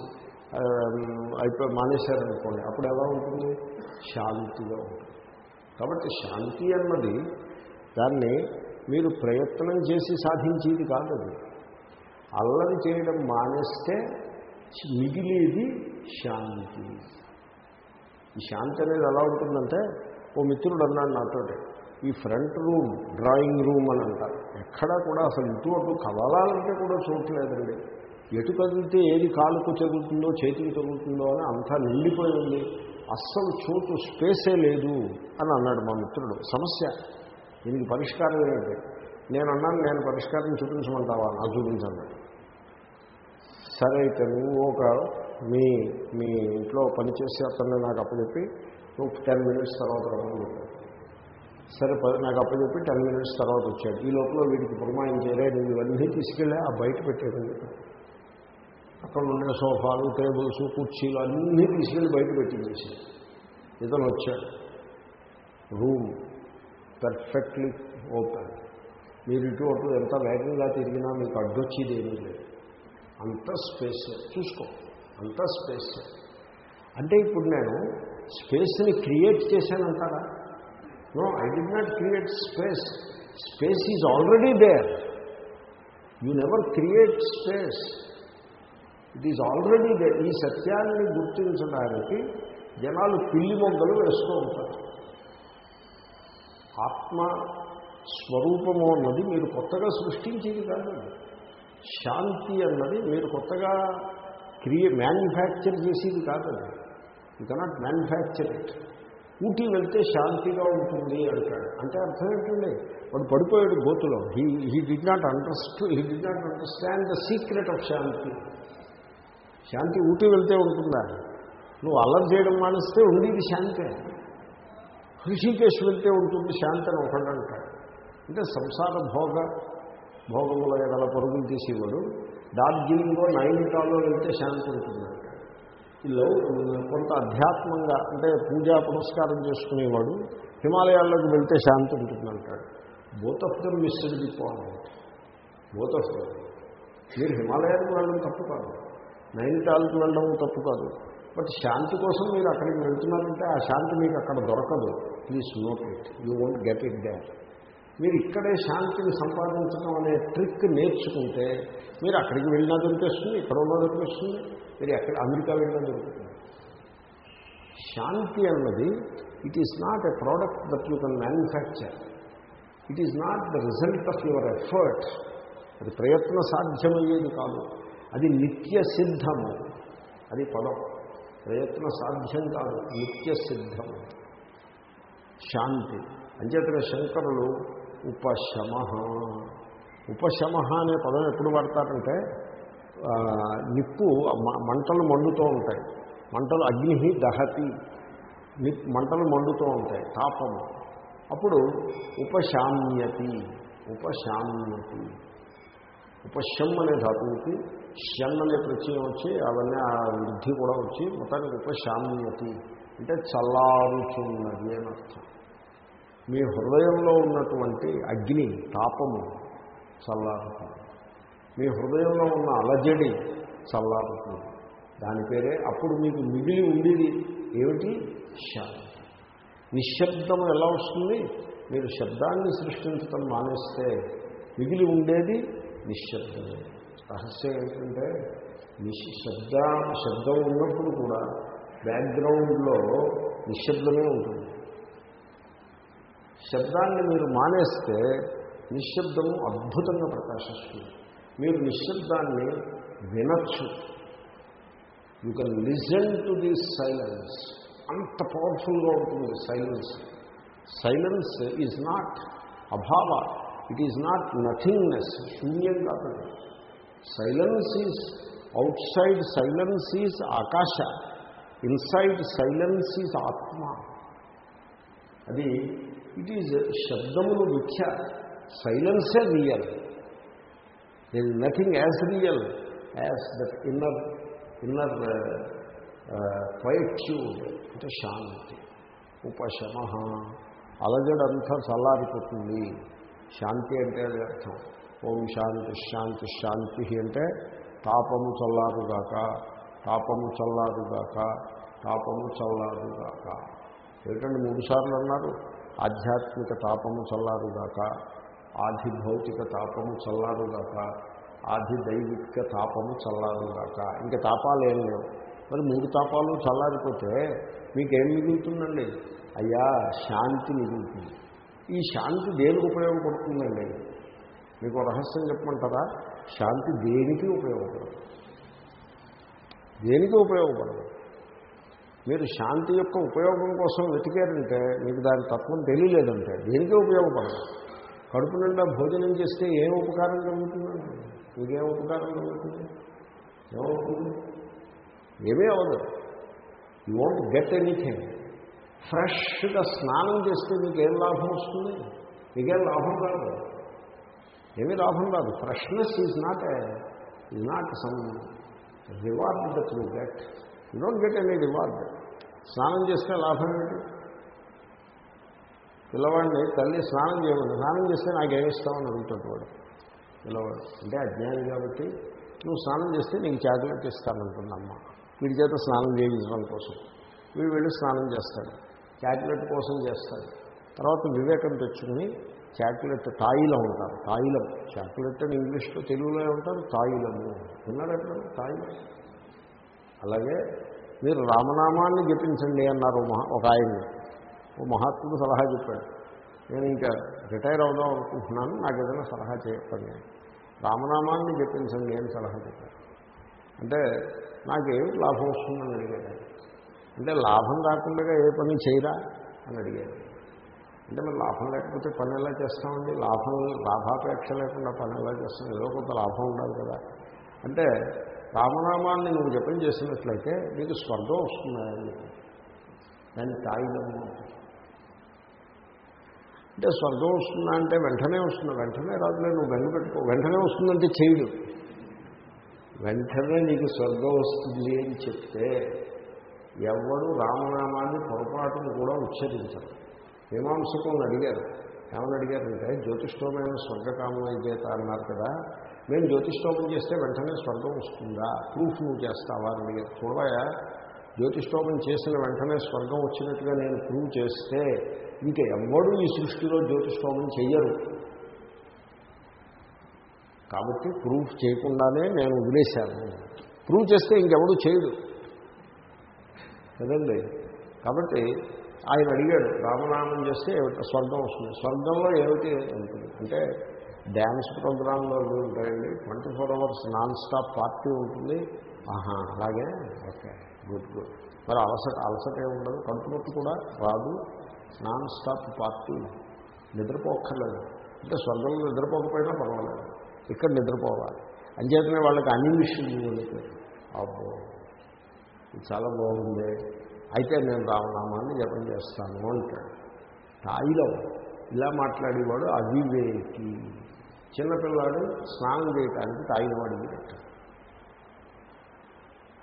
అయిపోయి మానేశారనుకోండి అప్పుడు ఎలా ఉంటుంది? శాంతిగా ఉంటుంది. కాబట్టి శాంతి అన్నది దాన్ని మీరు ప్రయత్నం చేసి సాధించేది కాదు అది. అల్లరి చేయడం మానేస్తే మిగిలేది శాంతి. ఈ శాంతి అనేది ఎలా ఉంటుందంటే ఓ మిత్రుడు అన్నాడు నాతోటి ఈ ఫ్రంట్ రూమ్ డ్రాయింగ్ రూమ్ అని అంటారు. ఎక్కడా కూడా అసలు ఇటు అటు కదలాలంటే కూడా చూడలేదండి ఎటు కదిలితే ఏది కాలుకు తగులుతుందో చేతికి తగులుతుందో అని అంతా నిండిపోయి ఉంది అస్సలు చోటు స్పేసే లేదు అని అన్నాడు మా మిత్రుడు. సమస్య. దీనికి పరిష్కారం ఏంటి నేను అన్నాను నేను పరిష్కారం చూపించమంటావా? నా చూపించండి. సరే అయితే నువ్వు ఒక మీ మీ ఇంట్లో పనిచేసే అతన్ని నాకు అప్పచెప్పి నువ్వు టెన్ మినిట్స్ తర్వాత రమ్మని సరే ప- నాకు అప్పచెప్పి టెన్ మినిట్స్ తర్వాత వచ్చాడు. ఈ లోపల వీడికి పురమాయించేరే నువ్వు ఇవన్నీ తీసుకెళ్ళి ఆ బయట పెట్టేదని అక్కడ ఉండే సోఫాలు టేబుల్స్ కుర్చీలు అన్నీ తీసుకెళ్ళి బయట పెట్టించేసి ఇతను వచ్చాడు. Room perfectly open. మీరు ఇటు అటు ఎంత వేగంగా తిరిగినా మీకు అడ్డొచ్చేది ఏమీ లేదు. అంత స్పేస్. చూసుకో అంత స్పేస్. అంటే ఇప్పుడు నేను స్పేస్ని create చేశానంటారా? No I did not create space. Space is already there. You never create space. It is already ఈ సత్యాన్ని గుర్తించడానికి జనాలు పిల్లి మొగ్గలు వేస్తూ ఉంటారు. ఆత్మ స్వరూపము అన్నది మీరు కొత్తగా సృష్టించేది కాదు శాంతి అన్నది మీరు కొత్తగా క్రియ మ్యానుఫ్యాక్చర్ చేసేది కాదు you cannot manufacture it Ooty వెళ్తే శాంతిగా ఉంటుంది అంటాడు. అంటే అర్థం ఏంటండి? వాడు పడిపోయాడు గోతులో. He he did not understand he did not understand the secret of shanti. శాంతి ఊటీ వెళ్తే ఉంటుందా? నువ్వు అల్లరి చేయడం మానేస్తే ఉండేది శాంతే. హృషికేశ్ వెళ్తే ఉంటుంది శాంతి అని ఒకడు అంటాడు. అంటే సంసార భోగ భోగముల ఎడల పరుగులు తీసేవాడు. డార్జిలింగ్లో నైనిటాల్లో వెళ్తే శాంతి ఉంటుందంట ఇలా కొంత అధ్యాత్మంగా అంటే పూజా పురస్కారం చేసుకునేవాడు హిమాలయాల్లోకి వెళ్తే శాంతి ఉంటుందంటాడు both of them missed the point both of them మీరు హిమాలయాలకు వెళ్ళడం తప్పు కాదు. నైనిటాల్కి వెళ్ళడం తప్పు కాదు. బట్ శాంతి కోసం మీరు అక్కడికి వెళ్తున్నారంటే ఆ శాంతి మీకు అక్కడ దొరకదు. Please note it you won't get it there మీరు ఇక్కడే శాంతిని సంపాదించడం అనే ట్రిక్ నేర్చుకుంటే మీరు అక్కడికి వెళ్ళినా దొరికేస్తుంది ఇక్కడ ఉన్నా దొరికేస్తుంది మీరు ఎక్కడ అమెరికా వెళ్ళినా దొరుకుతుంది. శాంతి అన్నది it is not a product that you can manufacture it is not the result of your effort అది ప్రయత్న సాధ్యమయ్యేది కాదు. అది నిత్య సిద్ధము అది పదం. ప్రయత్న సాధ్యం కాదు నిత్య సిద్ధము శాంతి. అంచేతనే శంకరులు ఉపశమ. ఉపశమ అనే పదం ఎప్పుడు వాడతారంటే నిప్పు మంటలు మండుతూ ఉంటాయి. మంటలు అగ్ని దహతి. నిప్ మంటలు మండుతూ ఉంటాయి తాపము. అప్పుడు ఉపశామ్యతి ఉపశామ్యతి. ఉపశం అనే ధాతువుకి షన్ ప్రత్యయం వచ్చి అవన్నీ ఆ వృద్ధి కూడా వచ్చి మొత్తానికి ఉపశామ్యతి. అంటే చల్లారుచున్నది అని అర్థం. మీ హృదయంలో ఉన్నటువంటి అగ్ని తాపము చల్లారుతుంది. మీ హృదయంలో ఉన్న అలజడి చల్లారుతుంది. దాని పేరే అప్పుడు మీకు మిగిలి ఉండేది ఏమిటి? శాంతి నిశ్శబ్దం ఎలా వస్తుంది? మీరు శబ్దాన్ని సృష్టించడం మానేస్తే మిగిలి ఉండేది నిశ్శబ్దమే. రహస్యం ఏంటంటే నిశ్ శబ్ద శబ్దం ఉన్నప్పుడు కూడా బ్యాక్గ్రౌండ్లో నిశ్శబ్దమే ఉంటుంది. శబ్దాన్ని మీరు మానేస్తే నిశ్శబ్దము అద్భుతంగా ప్రకాశిస్తుంది. మీరు నిశ్శబ్దాన్ని వినచ్చు. You can listen to the silence అంత పవర్ఫుల్గా ఉంటుంది సైలెన్స్ సైలెన్స్ ఈజ్ నాట్ అభావ ఇట్ ఈజ్ నాట్ నథింగ్నెస్ శూన్యం కాదు silence is outside silence is ఆకాశ ఇన్సైడ్ సైలెన్స్ ఈజ్ ఆత్మ అది ఇట్ ఈజ్ శబ్దములు మిథ్య సైలెన్సే real there is nothing as real as that inner inner quietude అంటే శాంతి ఉపశమ అలజడంతా చల్లారిపోతుంది శాంతి అంటే అర్థం ఓం శాంతి శాంతి శాంతి అంటే తాపము చల్లారుగాక తాపము చల్లారుగాక తాపము చల్లారుగాక ఏంటంటే మూడు సార్లు అన్నారు? ఆధ్యాత్మిక తాపము చల్లారుగాక ఆది భౌతిక తాపము చల్లారుగాక ఆది దైవిక తాపము చల్లారుగాక ఇంకా తాపాలు ఏం లేవు. మరి మూడు తాపాలు చల్లారిపోతే మీకేం మిగులుతుందండి? అయ్యా శాంతి మిగులుతుంది. ఈ శాంతి దేనికి ఉపయోగపడుతుందండి? మీకు రహస్యం చెప్పమంటారా? శాంతి దేనికి ఉపయోగపడదు? దేనికి ఉపయోగపడదు? మీరు శాంతి యొక్క ఉపయోగం కోసం వెతికారంటే మీకు దాని తత్వం తెలియలేదంటే దేనికే ఉపయోగపడదు? కడుపు నిండా భోజనం చేస్తే ఏం ఉపకారం కలుగుతుందండి మీకేం ఉపకారం కలుగుతుంది? ఏమవుతుంది ఏమీ అవ్వదు. యూ వాంట్ గెట్ ఎనీథింగ్ ఫ్రెష్గా స్నానం చేస్తే మీకు ఏం లాభం వస్తుంది? మీకేం లాభం రాదు ఏమీ లాభం రాదు freshness is not is not some reward that you get you don't get any reward స్నానం చేస్తే లాభం ఏంటి? పిల్లవాడిని తల్లి స్నానం చేయమని స్నానం చేస్తే నాకేమిస్తామని అడుగుతాడు వాడు పిల్లవాడు. అంటే అజ్ఞాని కాబట్టి నువ్వు స్నానం చేస్తే నీకు చాక్లెట్ ఇస్తానంటుందమ్మ వీడి చేత స్నానం చేయించడం కోసం. వీడు వెళ్ళి స్నానం చేస్తాడు. చాక్లెట్ కోసం చేస్తాడు. తర్వాత వివేకం తెచ్చుకుని చాక్లెట్ తాయిలం ఉంటారు తాయిలం. చాక్లెట్ అని ఇంగ్లీష్లో తెలుగులో ఉంటారు తాయిలము. విన్నాడు తాయిలం. అలాగే మీరు రామనామాన్ని జపించండి అన్నారు మహా ఒక ఆయన్ని. ఓ మహాత్ముడు సలహా చెప్పాడు. నేను ఇంకా రిటైర్ అవుదాం అనుకుంటున్నాను. నాకు ఏదైనా సలహా చెప్పండి. రామనామాన్ని జపించండి అని సలహా చెప్పాడు. అంటే నాకేమి లాభం వస్తుందని అడిగాడు. అంటే లాభం రాకుండా ఏ పని చేయరా అని అడిగాడు. అంటే మరి లాభం లేకపోతే పని ఎలా చేస్తామండి? లాభం లాభాపేక్ష లేకుండా పని ఎలా చేస్తాం? ఏదో కొంత లాభం ఉండాలి కదా. అంటే రామనామాన్ని నువ్వు జపం చేసినట్లయితే నీకు స్వర్గం వస్తుందని దాన్ని తాయిలము అంటే స్వర్గం వస్తుందా అంటే వెంటనే వస్తుంది. వెంటనే రాదులే నువ్వు బెంగ పెట్టుకో. వెంటనే వస్తుందంటే చేయడు వెంటనే నీకు స్వర్గం వస్తుంది అని చెప్తే ఎవడు రామనామాన్ని పొరపాటును కూడా ఉచ్చరించరు. మీమాంసకులను అడిగారు. ఏమని అడిగారంటే జ్యోతిష్టోమైన స్వర్గకామం చేత అన్నారు కదా. మేము జ్యోతిష్ఠోపం చేస్తే వెంటనే స్వర్గం వస్తుందా? ప్రూఫ్ నువ్వు చేస్తావా? అని అడిగారు. చూడయా జ్యోతిష్టోమం చేసిన వెంటనే స్వర్గం వచ్చినట్టుగా నేను ప్రూవ్ చేస్తే ఇంకా ఎవ్వడూ ఈ సృష్టిలో జ్యోతిష్ఠోపం చెయ్యరు. కాబట్టి ప్రూఫ్ చేయకుండానే నేను వదిలేశాను. ప్రూవ్ చేస్తే ఇంకెవడు చేయడు. కదండి? కాబట్టి ఆయన అడిగాడు రామనామం చేస్తే స్వర్గం వస్తుంది. స్వర్గంలో ఏమిటి ఉంటుంది అంటే డ్యాన్స్ ప్రోగ్రాంలో ఉంటాయండి. Twenty four hours non stop party ఉంటుంది. ఆహా అలాగే? Okay good good. మరి అలసట అలసట ఏముండదు కడుపు నొప్పి కూడా రాదు. Non stop party. నిద్రపోక్కర్లేదు. అంటే స్వర్గంలో నిద్రపోకపోయినా పర్వాలేదు. ఇక్కడ నిద్రపోవాలి. అంచేతనే వాళ్ళకి అన్ని విషయం అబ్బో ఇది చాలా బాగుంది. అయితే నేను రామనామాన్ని జపం చేస్తాను అంటాడు. తాయిలం ఇలా మాట్లాడేవాడు అవివేకి. చిన్నపిల్లాడు స్నానం చేయటానికి తాయిలం అడిగినట్టు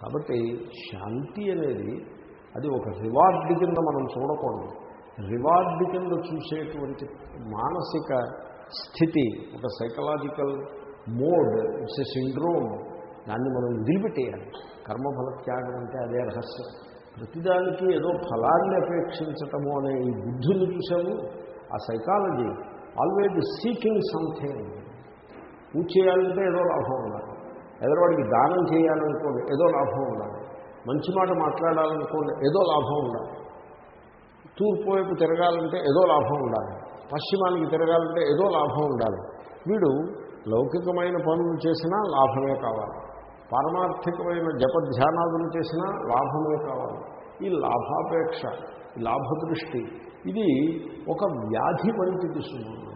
కాబట్టి శాంతి అనేది అది ఒక రివార్డ్ కింద మనం చూడకూడదు. రివార్డ్ కింద చూసేటువంటి మానసిక స్థితి ఒక psychological mode it's a syndrome దాన్ని మనం వదిలిపెట్టేయాలి. కర్మఫల త్యాగం అంటే అదే రహస్యం. ప్రతిదానికి ఏదో ఫలాన్ని అపేక్షించటము అనే ఈ బుద్ధుని చూసాము ఆ సైకాలజీ ఆల్వేజ్ సీకింగ్ సంథింగ్. పూజ చేయాలంటే ఏదో లాభం ఉండాలి. ఎదరవాడికి దానం చేయాలనుకోండి ఏదో లాభం ఉండాలి. మంచి మాట మాట్లాడాలనుకోండి ఏదో లాభం ఉండాలి. తూర్పు వైపు తిరగాలంటే ఏదో లాభం ఉండాలి. పశ్చిమానికి తిరగాలంటే ఏదో లాభం ఉండాలి. వీడు లౌకికమైన పనులు చేసినా లాభమే కావాలి. పారమార్థికమైన జపధ్యానాదులు చేసినా లాభమే కావాలి. ఈ లాభాపేక్ష ఈ లాభదృష్టి ఇది ఒక వ్యాధి వంటిది సుమారు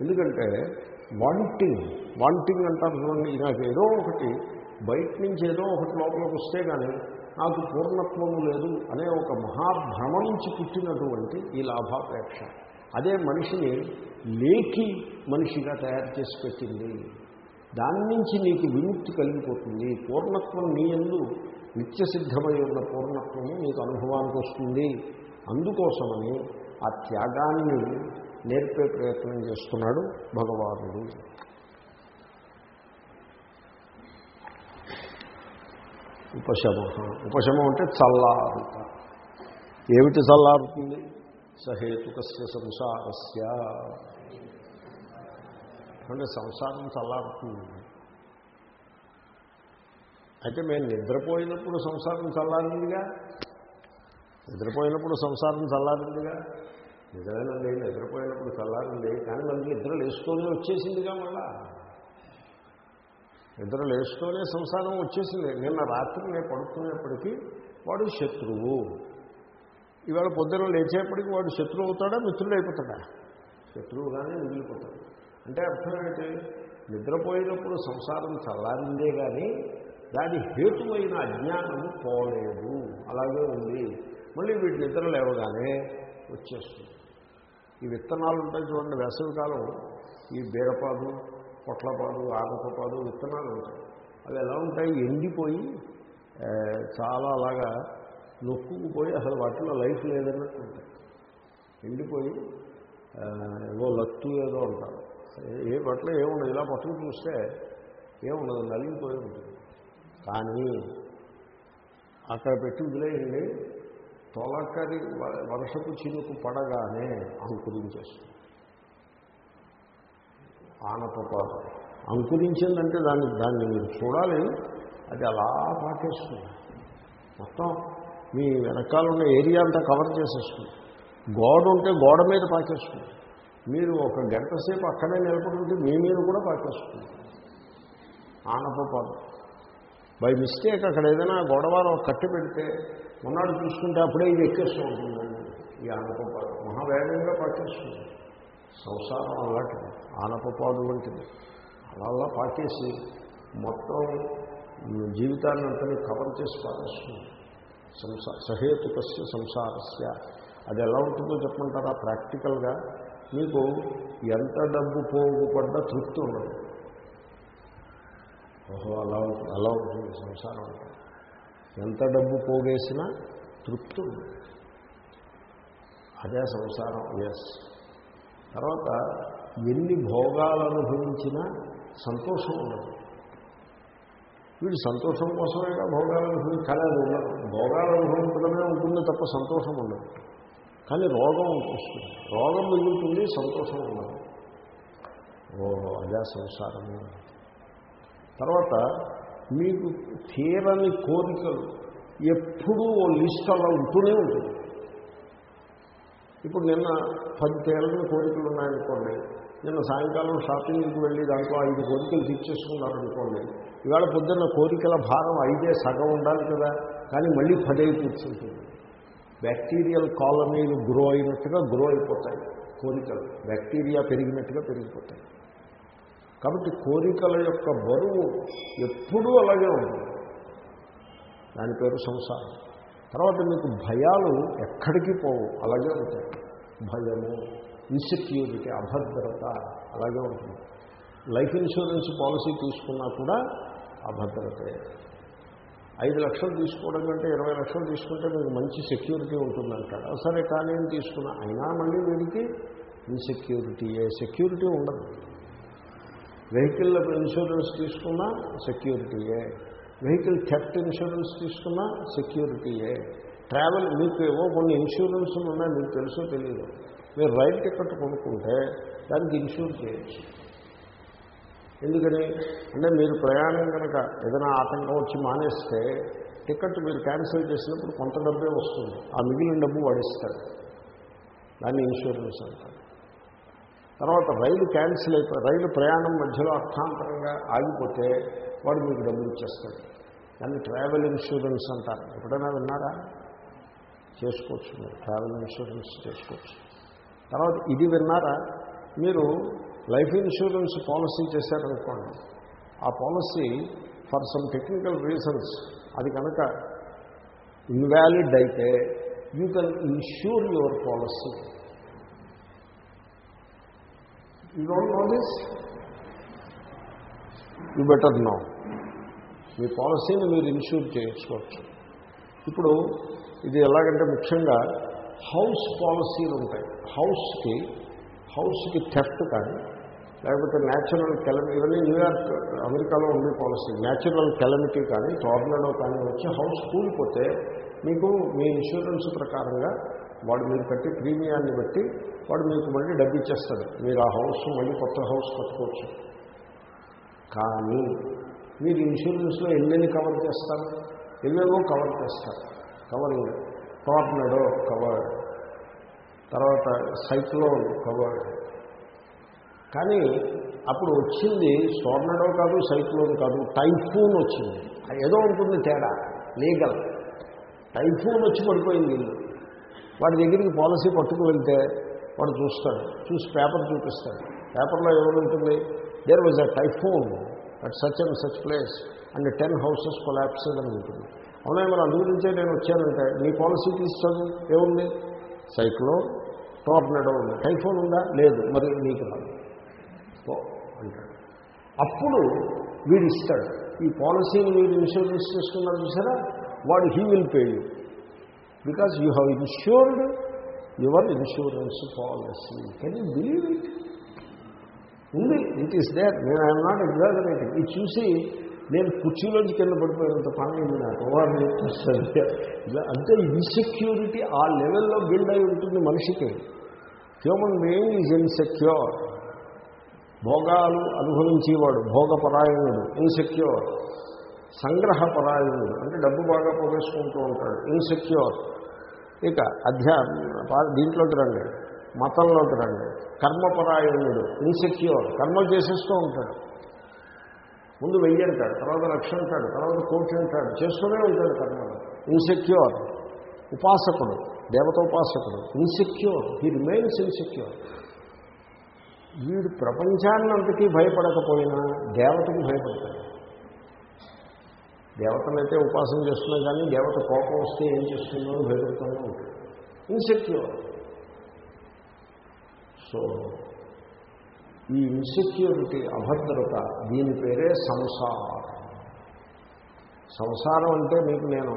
ఎందుకంటే వాంటింగ్ వాంటింగ్ అంటారు చూడండి నాకు ఏదో ఒకటి బయట నుంచి ఏదో ఒకటి లోపలికి వస్తే కానీ నాకు పూర్ణత్వము లేదు అనే ఒక మహాభ్రమ నుంచి పుట్టినటువంటి ఈ లాభాపేక్ష. అదే మనిషిని లేకి మనిషిగా తయారు చేసి పెట్టింది. దాని నుంచి నీకు విముక్తి కలిగిపోతుంది. పూర్ణత్వం నీ ఎందు నిత్యసిద్ధమై ఉన్న పూర్ణత్వము నీకు అనుభవానికి వస్తుంది. అందుకోసమని ఆ త్యాగాన్ని నేర్పే ప్రయత్నం చేస్తున్నాడు భగవానుడు. ఉపశమ ఉపశమం అంటే చల్లారుత. ఏమిటి చల్లారుతుంది? సహేతుకస్య సంసారస్య. అంటే సంసారం చల్లారుతుంది. అయితే మేము నిద్రపోయినప్పుడు సంసారం చల్లారిందిగా? నిద్రపోయినప్పుడు సంసారం చల్లారిందిగా? నిజమేనండి నిద్రపోయినప్పుడు చల్లారింది. కానీ మనకి నిద్ర లేస్తూనే వచ్చేసిందిగా మళ్ళా? నిద్ర లేస్తూనే సంసారం వచ్చేసింది. నిన్న రాత్రి నేను పడుకునేప్పటికీ వాడు శత్రువు. ఇవాళ పొద్దున లేచేపటికి వాడు శత్రువు అవుతాడా మిత్రుడు అయిపోతాడా శత్రువుగానే మిగిలిపోతాడు. అంటే అర్థం ఏంటి నిద్రపోయినప్పుడు సంసారం చల్లారిందే కానీ దాని హేతువైన అజ్ఞానము పోలేదు. అలాగే ఉంది. మళ్ళీ వీటి నిద్ర లేవగానే వచ్చేస్తుంది. ఈ విత్తనాలు ఉంటాయి చూడండి వేసవికాలం ఈ బీరపాదు పొట్లపాదు ఆనపపాదు విత్తనాలు ఉంటాయి. అవి ఎలా ఉంటాయి? ఎండిపోయి చాలా అలాగా నొక్కుకుపోయి అసలు వాటిలో లైఫ్ లేదన్నట్టు ఉంటాయి. ఎండిపోయి ఆ, ఏవో లత్తు ఏదో అంటారు. ఏ- బట్టలు ఏముండదు. ఇలా పట్టుకు చూస్తే ఏముండదు నలిగిపోయి ఉంటుంది. కానీ అక్కడ పెట్టి వదిలేయండి. తొలకరి వ- వర్షపు చినుకు పడగానే అంకురించేస్తుంది ఆనపపాత అంకురించిందంటే దాన్ని దాన్ని మీరు చూడాలి. అది అలా పాకేస్తుంది మొత్తం మీ వెనకాల ఉన్న ఏరియా అంతా కవర్ చేసేస్తుంది. గోడ ఉంటే గోడ మీద పాకేస్తుంది మీరు ఒక గంట సేపు అక్కడే నిలబడి మీ మీరు కూడా పాకేస్తుంది ఆనపపాదు బై మిస్టేక్ అక్కడ ఏదైనా గొడవలో కట్టి పెడితే మొన్నాడు చూసుకుంటే అప్పుడే ఇది ఎక్కేస్తూ ఉంటుందండి ఈ ఆనపపాదు మహావేగంగా పాకేస్తుంది సంసారం అలాంటిది ఆనపపాదు వంటిది. అలా అలా పాకేసి మొత్తం జీవితాన్ని అంతని కవర్ చేసి పాకేస్తుంది సంసా సహేతుకస్య సంసారస్య. అది ఎలా ఉంటుందో చెప్పమంటారా? ప్రాక్టికల్గా మీకు ఎంత డబ్బు పోగుపడ్డా తృప్తి ఉండదు. ఓహో అలా ఉంటుంది అలా ఉంటుంది సంసారం ఎంత డబ్బు పోగేసినా తృప్తి ఉండదు. అదే సంసారం ఎస్ తర్వాత ఎన్ని భోగాలు అనుభవించినా సంతోషం ఉండదు. వీడు సంతోషం కోసమేగా భోగాలు అనుభవించాలి అది ఉండదు. భోగాలు అనుభవించడమే ఉంటుంది తప్ప సంతోషం ఉండదు. కానీ రోగం వస్తుంది. రోగం మిగులుతుంది సంతోషం ఉండదు. ఓ అదే సంసారము తర్వాత మీకు తీరని కోరికలు ఎప్పుడూ ఓ లిస్ట్ అలా ఉంటూనే ఉంటుంది. ఇప్పుడు నిన్న పది తీరని కోరికలు ఉన్నాయనుకోండి నిన్న సాయంకాలం షాపింగ్కి వెళ్ళి దాంట్లో ఐదు కోరికలు తీర్చేసుకున్నారనుకోండి ఇవాళ పొద్దున్న కోరికల భారం ఐదే సగం ఉండాలి కదా కానీ మళ్ళీ పదే కూర్చుంటుంది బ్యాక్టీరియల్ కాలనీలు గ్రో అయినట్టుగా గ్రో అయిపోతాయి. కోరికలు. బ్యాక్టీరియా పెరిగినట్టుగా పెరిగిపోతాయి. కాబట్టి కోరికల యొక్క బరువు ఎప్పుడూ అలాగే ఉంటుంది. దాని పేరు సంసారం. తర్వాత మీకు భయాలు ఎక్కడికి పోవు. అలాగే ఉంటాయి. భయము ఇన్సెక్యూరిటీ అభద్రత అలాగే ఉంటుంది. లైఫ్ ఇన్సూరెన్స్ పాలసీ తీసుకున్నా కూడా అభద్రతే. ఐదు లక్షలు తీసుకోవడం కంటే ఇరవై లక్షలు తీసుకుంటే మీకు మంచి సెక్యూరిటీ ఉంటుందంటాడు సరే కానీ ఏం తీసుకున్నా? అయినా మళ్ళీ వీడికి ఇన్సెక్యూరిటీ ఏ సెక్యూరిటీ ఉండదు. వెహికల్ ఇన్సూరెన్స్ తీసుకున్నా సెక్యూరిటీయే వెహికల్ థెఫ్ట్ ఇన్సూరెన్స్ తీసుకున్నా సెక్యూరిటీయే ట్రావెల్ మీకు ఏవో కొన్ని ఇన్సూరెన్స్లు ఉన్నాయి మీకు తెలుసో తెలియదు మీరు రైలు టికెట్ కొనుక్కుంటే దానికి ఇన్సూర్ చేయొచ్చు. ఎందుకని? అంటే మీరు ప్రయాణం కనుక ఏదైనా ఆటంకం వచ్చి మానేస్తే టికెట్ మీరు క్యాన్సిల్ చేసినప్పుడు కొంత డబ్బే వస్తుంది. ఆ మిగిలిన డబ్బు వాడిస్తాడు దాన్ని ఇన్సూరెన్స్ అంటారు. తర్వాత రైలు క్యాన్సిల్ అయిపోయి రైలు ప్రయాణం మధ్యలో అర్థాంతరంగా ఆగిపోతే వాడు మీకు డబ్బులు ఇచ్చేస్తాడు. దాన్ని ట్రావెల్ ఇన్సూరెన్స్ అంటారు. ఎప్పుడైనా విన్నారా? చేసుకోవచ్చు మీరు. ట్రావెల్ ఇన్సూరెన్స్ చేసుకోవచ్చు. తర్వాత ఇది విన్నారా? మీరు లైఫ్ ఇన్సూరెన్స్ పాలసీ చేశారనుకోండి ఆ policy for some technical reasons అది కనుక ఇన్వాలిడ్ అయితే you can insure your policy. You don't know this? You better know. మీ పాలసీని మీరు ఇన్ష్యూర్ చేయించుకోవచ్చు ఇప్పుడు ఇది ఎలాగంటే ముఖ్యంగా హౌస్ పాలసీలు ఉంటాయి. హౌస్కి హౌస్కి థెఫ్ట్ కానీ లేకపోతే న్యాచురల్ కెలమిటీ ఇవన్నీ న్యూయార్క్ అమెరికాలో ఉండే పాలసీ న్యాచురల్ కెలమిటీ కానీ టోర్నడో కానీ వచ్చి హౌస్ కూలిపోతే మీకు మీ ఇన్సూరెన్స్ ప్రకారంగా వాడు మీరు కట్టి ప్రీమియాన్ని బట్టి వాడు మీకు మళ్ళీ డబ్బు ఇచ్చేస్తాడు మీరు ఆ హౌస్ మళ్ళీ కొత్త హౌస్ కట్టుకోవచ్చు. కానీ మీరు ఇన్సూరెన్స్లో ఎన్నెన్ని కవర్ చేస్తారు? ఎన్నెన్నో కవర్ చేస్తారు. కవరింగ్ టోర్నడో కవర్ తర్వాత సైక్లోన్ కవర్ కానీ అప్పుడు వచ్చింది టోర్నడో కాదు సైక్లోన్ కాదు టైఫూన్ వచ్చింది. ఏదో ఉంటుంది తేడా లీగల్. టైఫూన్ వచ్చి పడిపోయింది వాడి దగ్గరికి పాలసీ పట్టుకు వెళ్తే వాడు చూస్తాడు చూసి పేపర్ చూపిస్తాడు. పేపర్లో ఎవరు ఉంటుంది? There was a typhoon at such and such place and ten houses collapse అని ఉంటుంది. అవునా మరి అందుగురించే నేను వచ్చానంటే నీ పాలసీ తీస్తాను ఏముంది? సైక్లో టోర్నడో ఉంది. టైఫోన్ ఉందా? లేదు మరి నీకు రాదు. పో అంటాడు. అప్పుడు వీడు ఇస్తాడు ఈ పాలసీని మీరు ఇన్సూరెన్స్ చేసుకున్నారు చూసారా? వాడు he will pay you. Because you have insured your insurance policy can you believe it ఉంది. ఇట్ ఈస్ దేర్ నేను ఐఎమ్ నాట్ ఎగ్జాగరేటింగ్ ఇది చూసి నేను కుర్చీలోంచి కింద పడిపోయినంత పని నాకు వారిని అంటే ఇన్సెక్యూరిటీ ఆ లెవెల్లో బిల్డ్ అయి ఉంటుంది మనిషికి. హ్యూమన్ బీయింగ్ ఈజ్ ఇన్సెక్యూర్ భోగాలు అనుభవించేవాడు భోగపరాయణుడు ఇన్సెక్యూర్ సంగ్రహపరాయణుడు అంటే డబ్బు బాగా పోగేసుకుంటూ ఉంటాడు ఇన్సెక్యూర్ ఇక అధ్యా దీంట్లోకి రండి మతంలోకి రండి. కర్మపరాయణుడు ఇన్సెక్యూర్ కర్మ చేసేస్తూ ఉంటాడు. ముందు వెయ్యి అంటాడు తర్వాత లక్ష అంటాడు తర్వాత కోటి అంటాడు చేస్తూనే ఉంటాడు కర్మలు. ఇన్సెక్యూర్ ఉపాసకుడు దేవత ఉపాసకుడు ఇన్సెక్యూర్ హీ రిమైన్స్ ఇన్సెక్యూర్ వీడు ప్రపంచాన్ని అంతకీ భయపడకపోయినా దేవతకి భయపడతాడు. దేవతనైతే ఉపాసన చేస్తున్నా కానీ దేవత కోపం వస్తే ఏం చేస్తుందో అని భయపడుతూనే ఇన్సెక్యూర్ సో ఈ ఇన్సెక్యూరిటీ అభద్రత దీని పేరే సంసారం. సంసారం అంటే మీకు నేను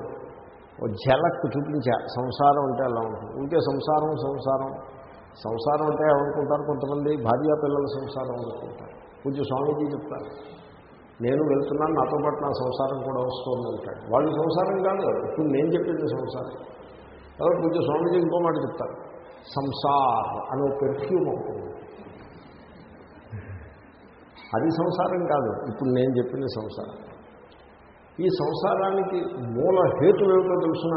ఓ ఝలక్ చూపించా. సంసారం అంటే అలా ఉంటుంది. ఇంకే సంసారం సంసారం. సంసారం అంటే ఏమనుకుంటారు? కొంతమంది భార్యా పిల్లల సంసారం అనుకుంటారు. పూజ్య స్వామీజీ చెప్తారు. నేను వెళ్తున్నాను నాతో పాటు నా సంసారం కూడా వస్తుంది అంటాడు. వాళ్ళు సంసారం కాదు ఇప్పుడు నేను చెప్పింది సంసారం. కాబట్టి పూజ్య స్వామీజీ ఇంకో మాట చెప్తారు. సంసార్ అనే పెర్ఫ్యూమ్ అవుతుంది అది సంసారం కాదు. ఇప్పుడు నేను చెప్పింది సంసారం. ఈ సంసారానికి మూల హేతు ఏమిటో తెలుసిన?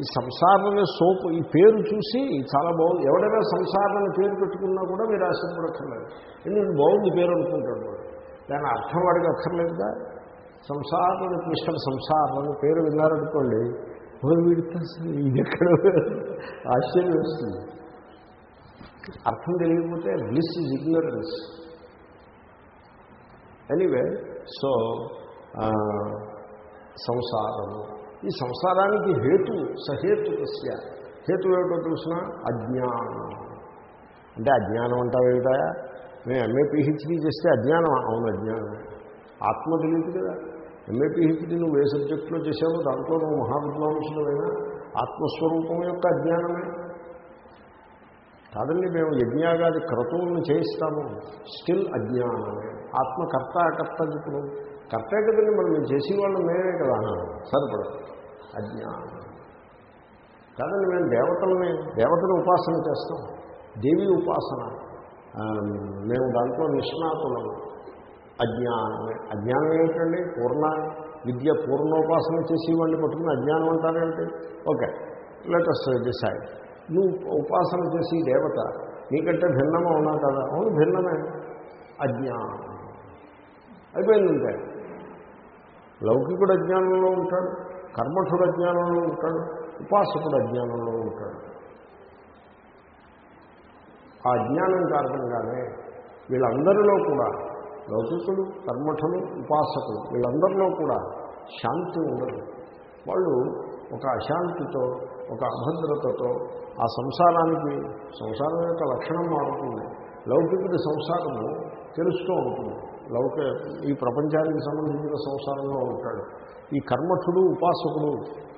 ఈ సంసారమే సోపు ఈ పేరు చూసి చాలా బాగుంది. ఎవడైనా సంసారాన్ని పేరు పెట్టుకున్నా కూడా మీరు ఆశపడక్కర్లేదు. ఎందుకంటే బాగుంది పేరు అనుకుంటాడు వాడు. దాని అర్థం వాడికి అక్కర్లేదుగా. సంసారం మిస్టర్ సంసారం పేరు విన్నారనుకోండి వీడితే ఇది ఎక్కడ ఆశ్చర్యం వస్తుంది. అర్థం తెలియకపోతే bliss is ignorance. Anyway so సంసారము. ఈ సంసారానికి హేతు సహేతుకస్య హేతు ఏమిటో తెలిసిన? అజ్ఞానం. అంటే అజ్ఞానం అంటావేమిటా? మేము ఎంఏ పిహెచ్డీ చేస్తే అజ్ఞానం. అవును అజ్ఞానం. ఆత్మ తెలియదు కదా. ఎంఏ పిహెచ్డీ నువ్వు ఏ సబ్జెక్టులో చేసావో దాంట్లో నువ్వు మహావిద్వాంసులమైనా ఆత్మస్వరూపం యొక్క అజ్ఞానమే. కాదండి మేము యజ్ఞాగాది క్రతువులను చేయిస్తాము. స్టిల్ అజ్ఞానమే. ఆత్మకర్త కర్త అకర్త ఇప్పుడు కర్తే కదండి మనం మేము చేసేవాళ్ళు మేమే కదా సరిపడదు. అజ్ఞానం. కాదండి మేము దేవతలని దేవతను ఉపాసన చేస్తాం. దేవి ఉపాసన. మేము దాంట్లో నిష్ణాతులము అజ్ఞానమే. అజ్ఞానం ఏమిటండి? పూర్ణ విద్య పూర్ణోపాసన చేసేవాడిని పట్టుకుని అజ్ఞానం అంటారేంటి ఓకే లెటస్ డిసైడ్ నువ్వు ఉపాసన చేసి దేవత నీకంటే భిన్నం ఉన్నా కదా? అవును భిన్నమే. అజ్ఞానం. అయిపోయిందంటే లౌకికుడు అజ్ఞానంలో ఉంటాడు కర్మఠుడు అజ్ఞానంలో ఉంటాడు ఉపాసకుడు అజ్ఞానంలో ఉంటాడు. ఆ అజ్ఞానం కారణంగానే వీళ్ళందరిలో కూడా లౌకికులు కర్మఠులు ఉపాసకులు వీళ్ళందరిలో కూడా శాంతి ఉండదు. వాళ్ళు ఒక అశాంతితో ఒక అభద్రతతో ఆ సంసారానికి సంసారం యొక్క లక్షణం మారుతుంది. లౌకికుడి సంసారము తెలుస్తూ ఉంటుంది. లౌక. ఈ ప్రపంచానికి సంబంధించిన సంసారంలో ఉంటాడు. ఈ కర్మఠుడు ఉపాసకుడు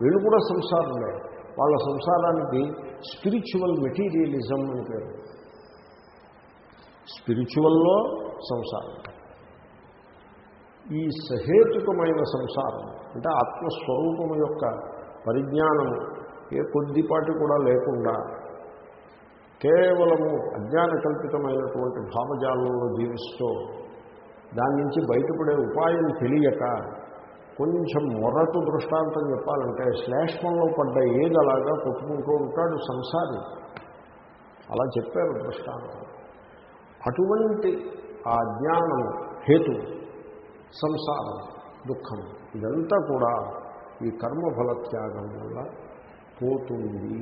వీళ్ళు కూడా సంసారంలో. వాళ్ళ సంసారానికి స్పిరిచువల్ మెటీరియలిజం అని పేరు. స్పిరిచువల్లో సంసారం. ఈ సహేతుకమైన సంసారం అంటే ఆత్మస్వరూపం యొక్క పరిజ్ఞానము ఏ కొద్దిపాటి కూడా లేకుండా కేవలము అజ్ఞాన కల్పితమైనటువంటి భావజాలంలో జీవిస్తూ దాని నుంచి బయటపడే ఉపాయం తెలియక కొంచెం మొరటు దృష్టాంతం చెప్పాలంటే శ్లేష్మంలో పడ్డ ఏదలాగా కొట్టుకుంటూ ఉంటాడు సంసారి. అలా చెప్పారు దృష్టాంతం. అటువంటి ఆ జ్ఞానము హేతు సంసారం దుఃఖం ఇదంతా కూడా ఈ కర్మఫల త్యాగం వల్ల పోతుంది.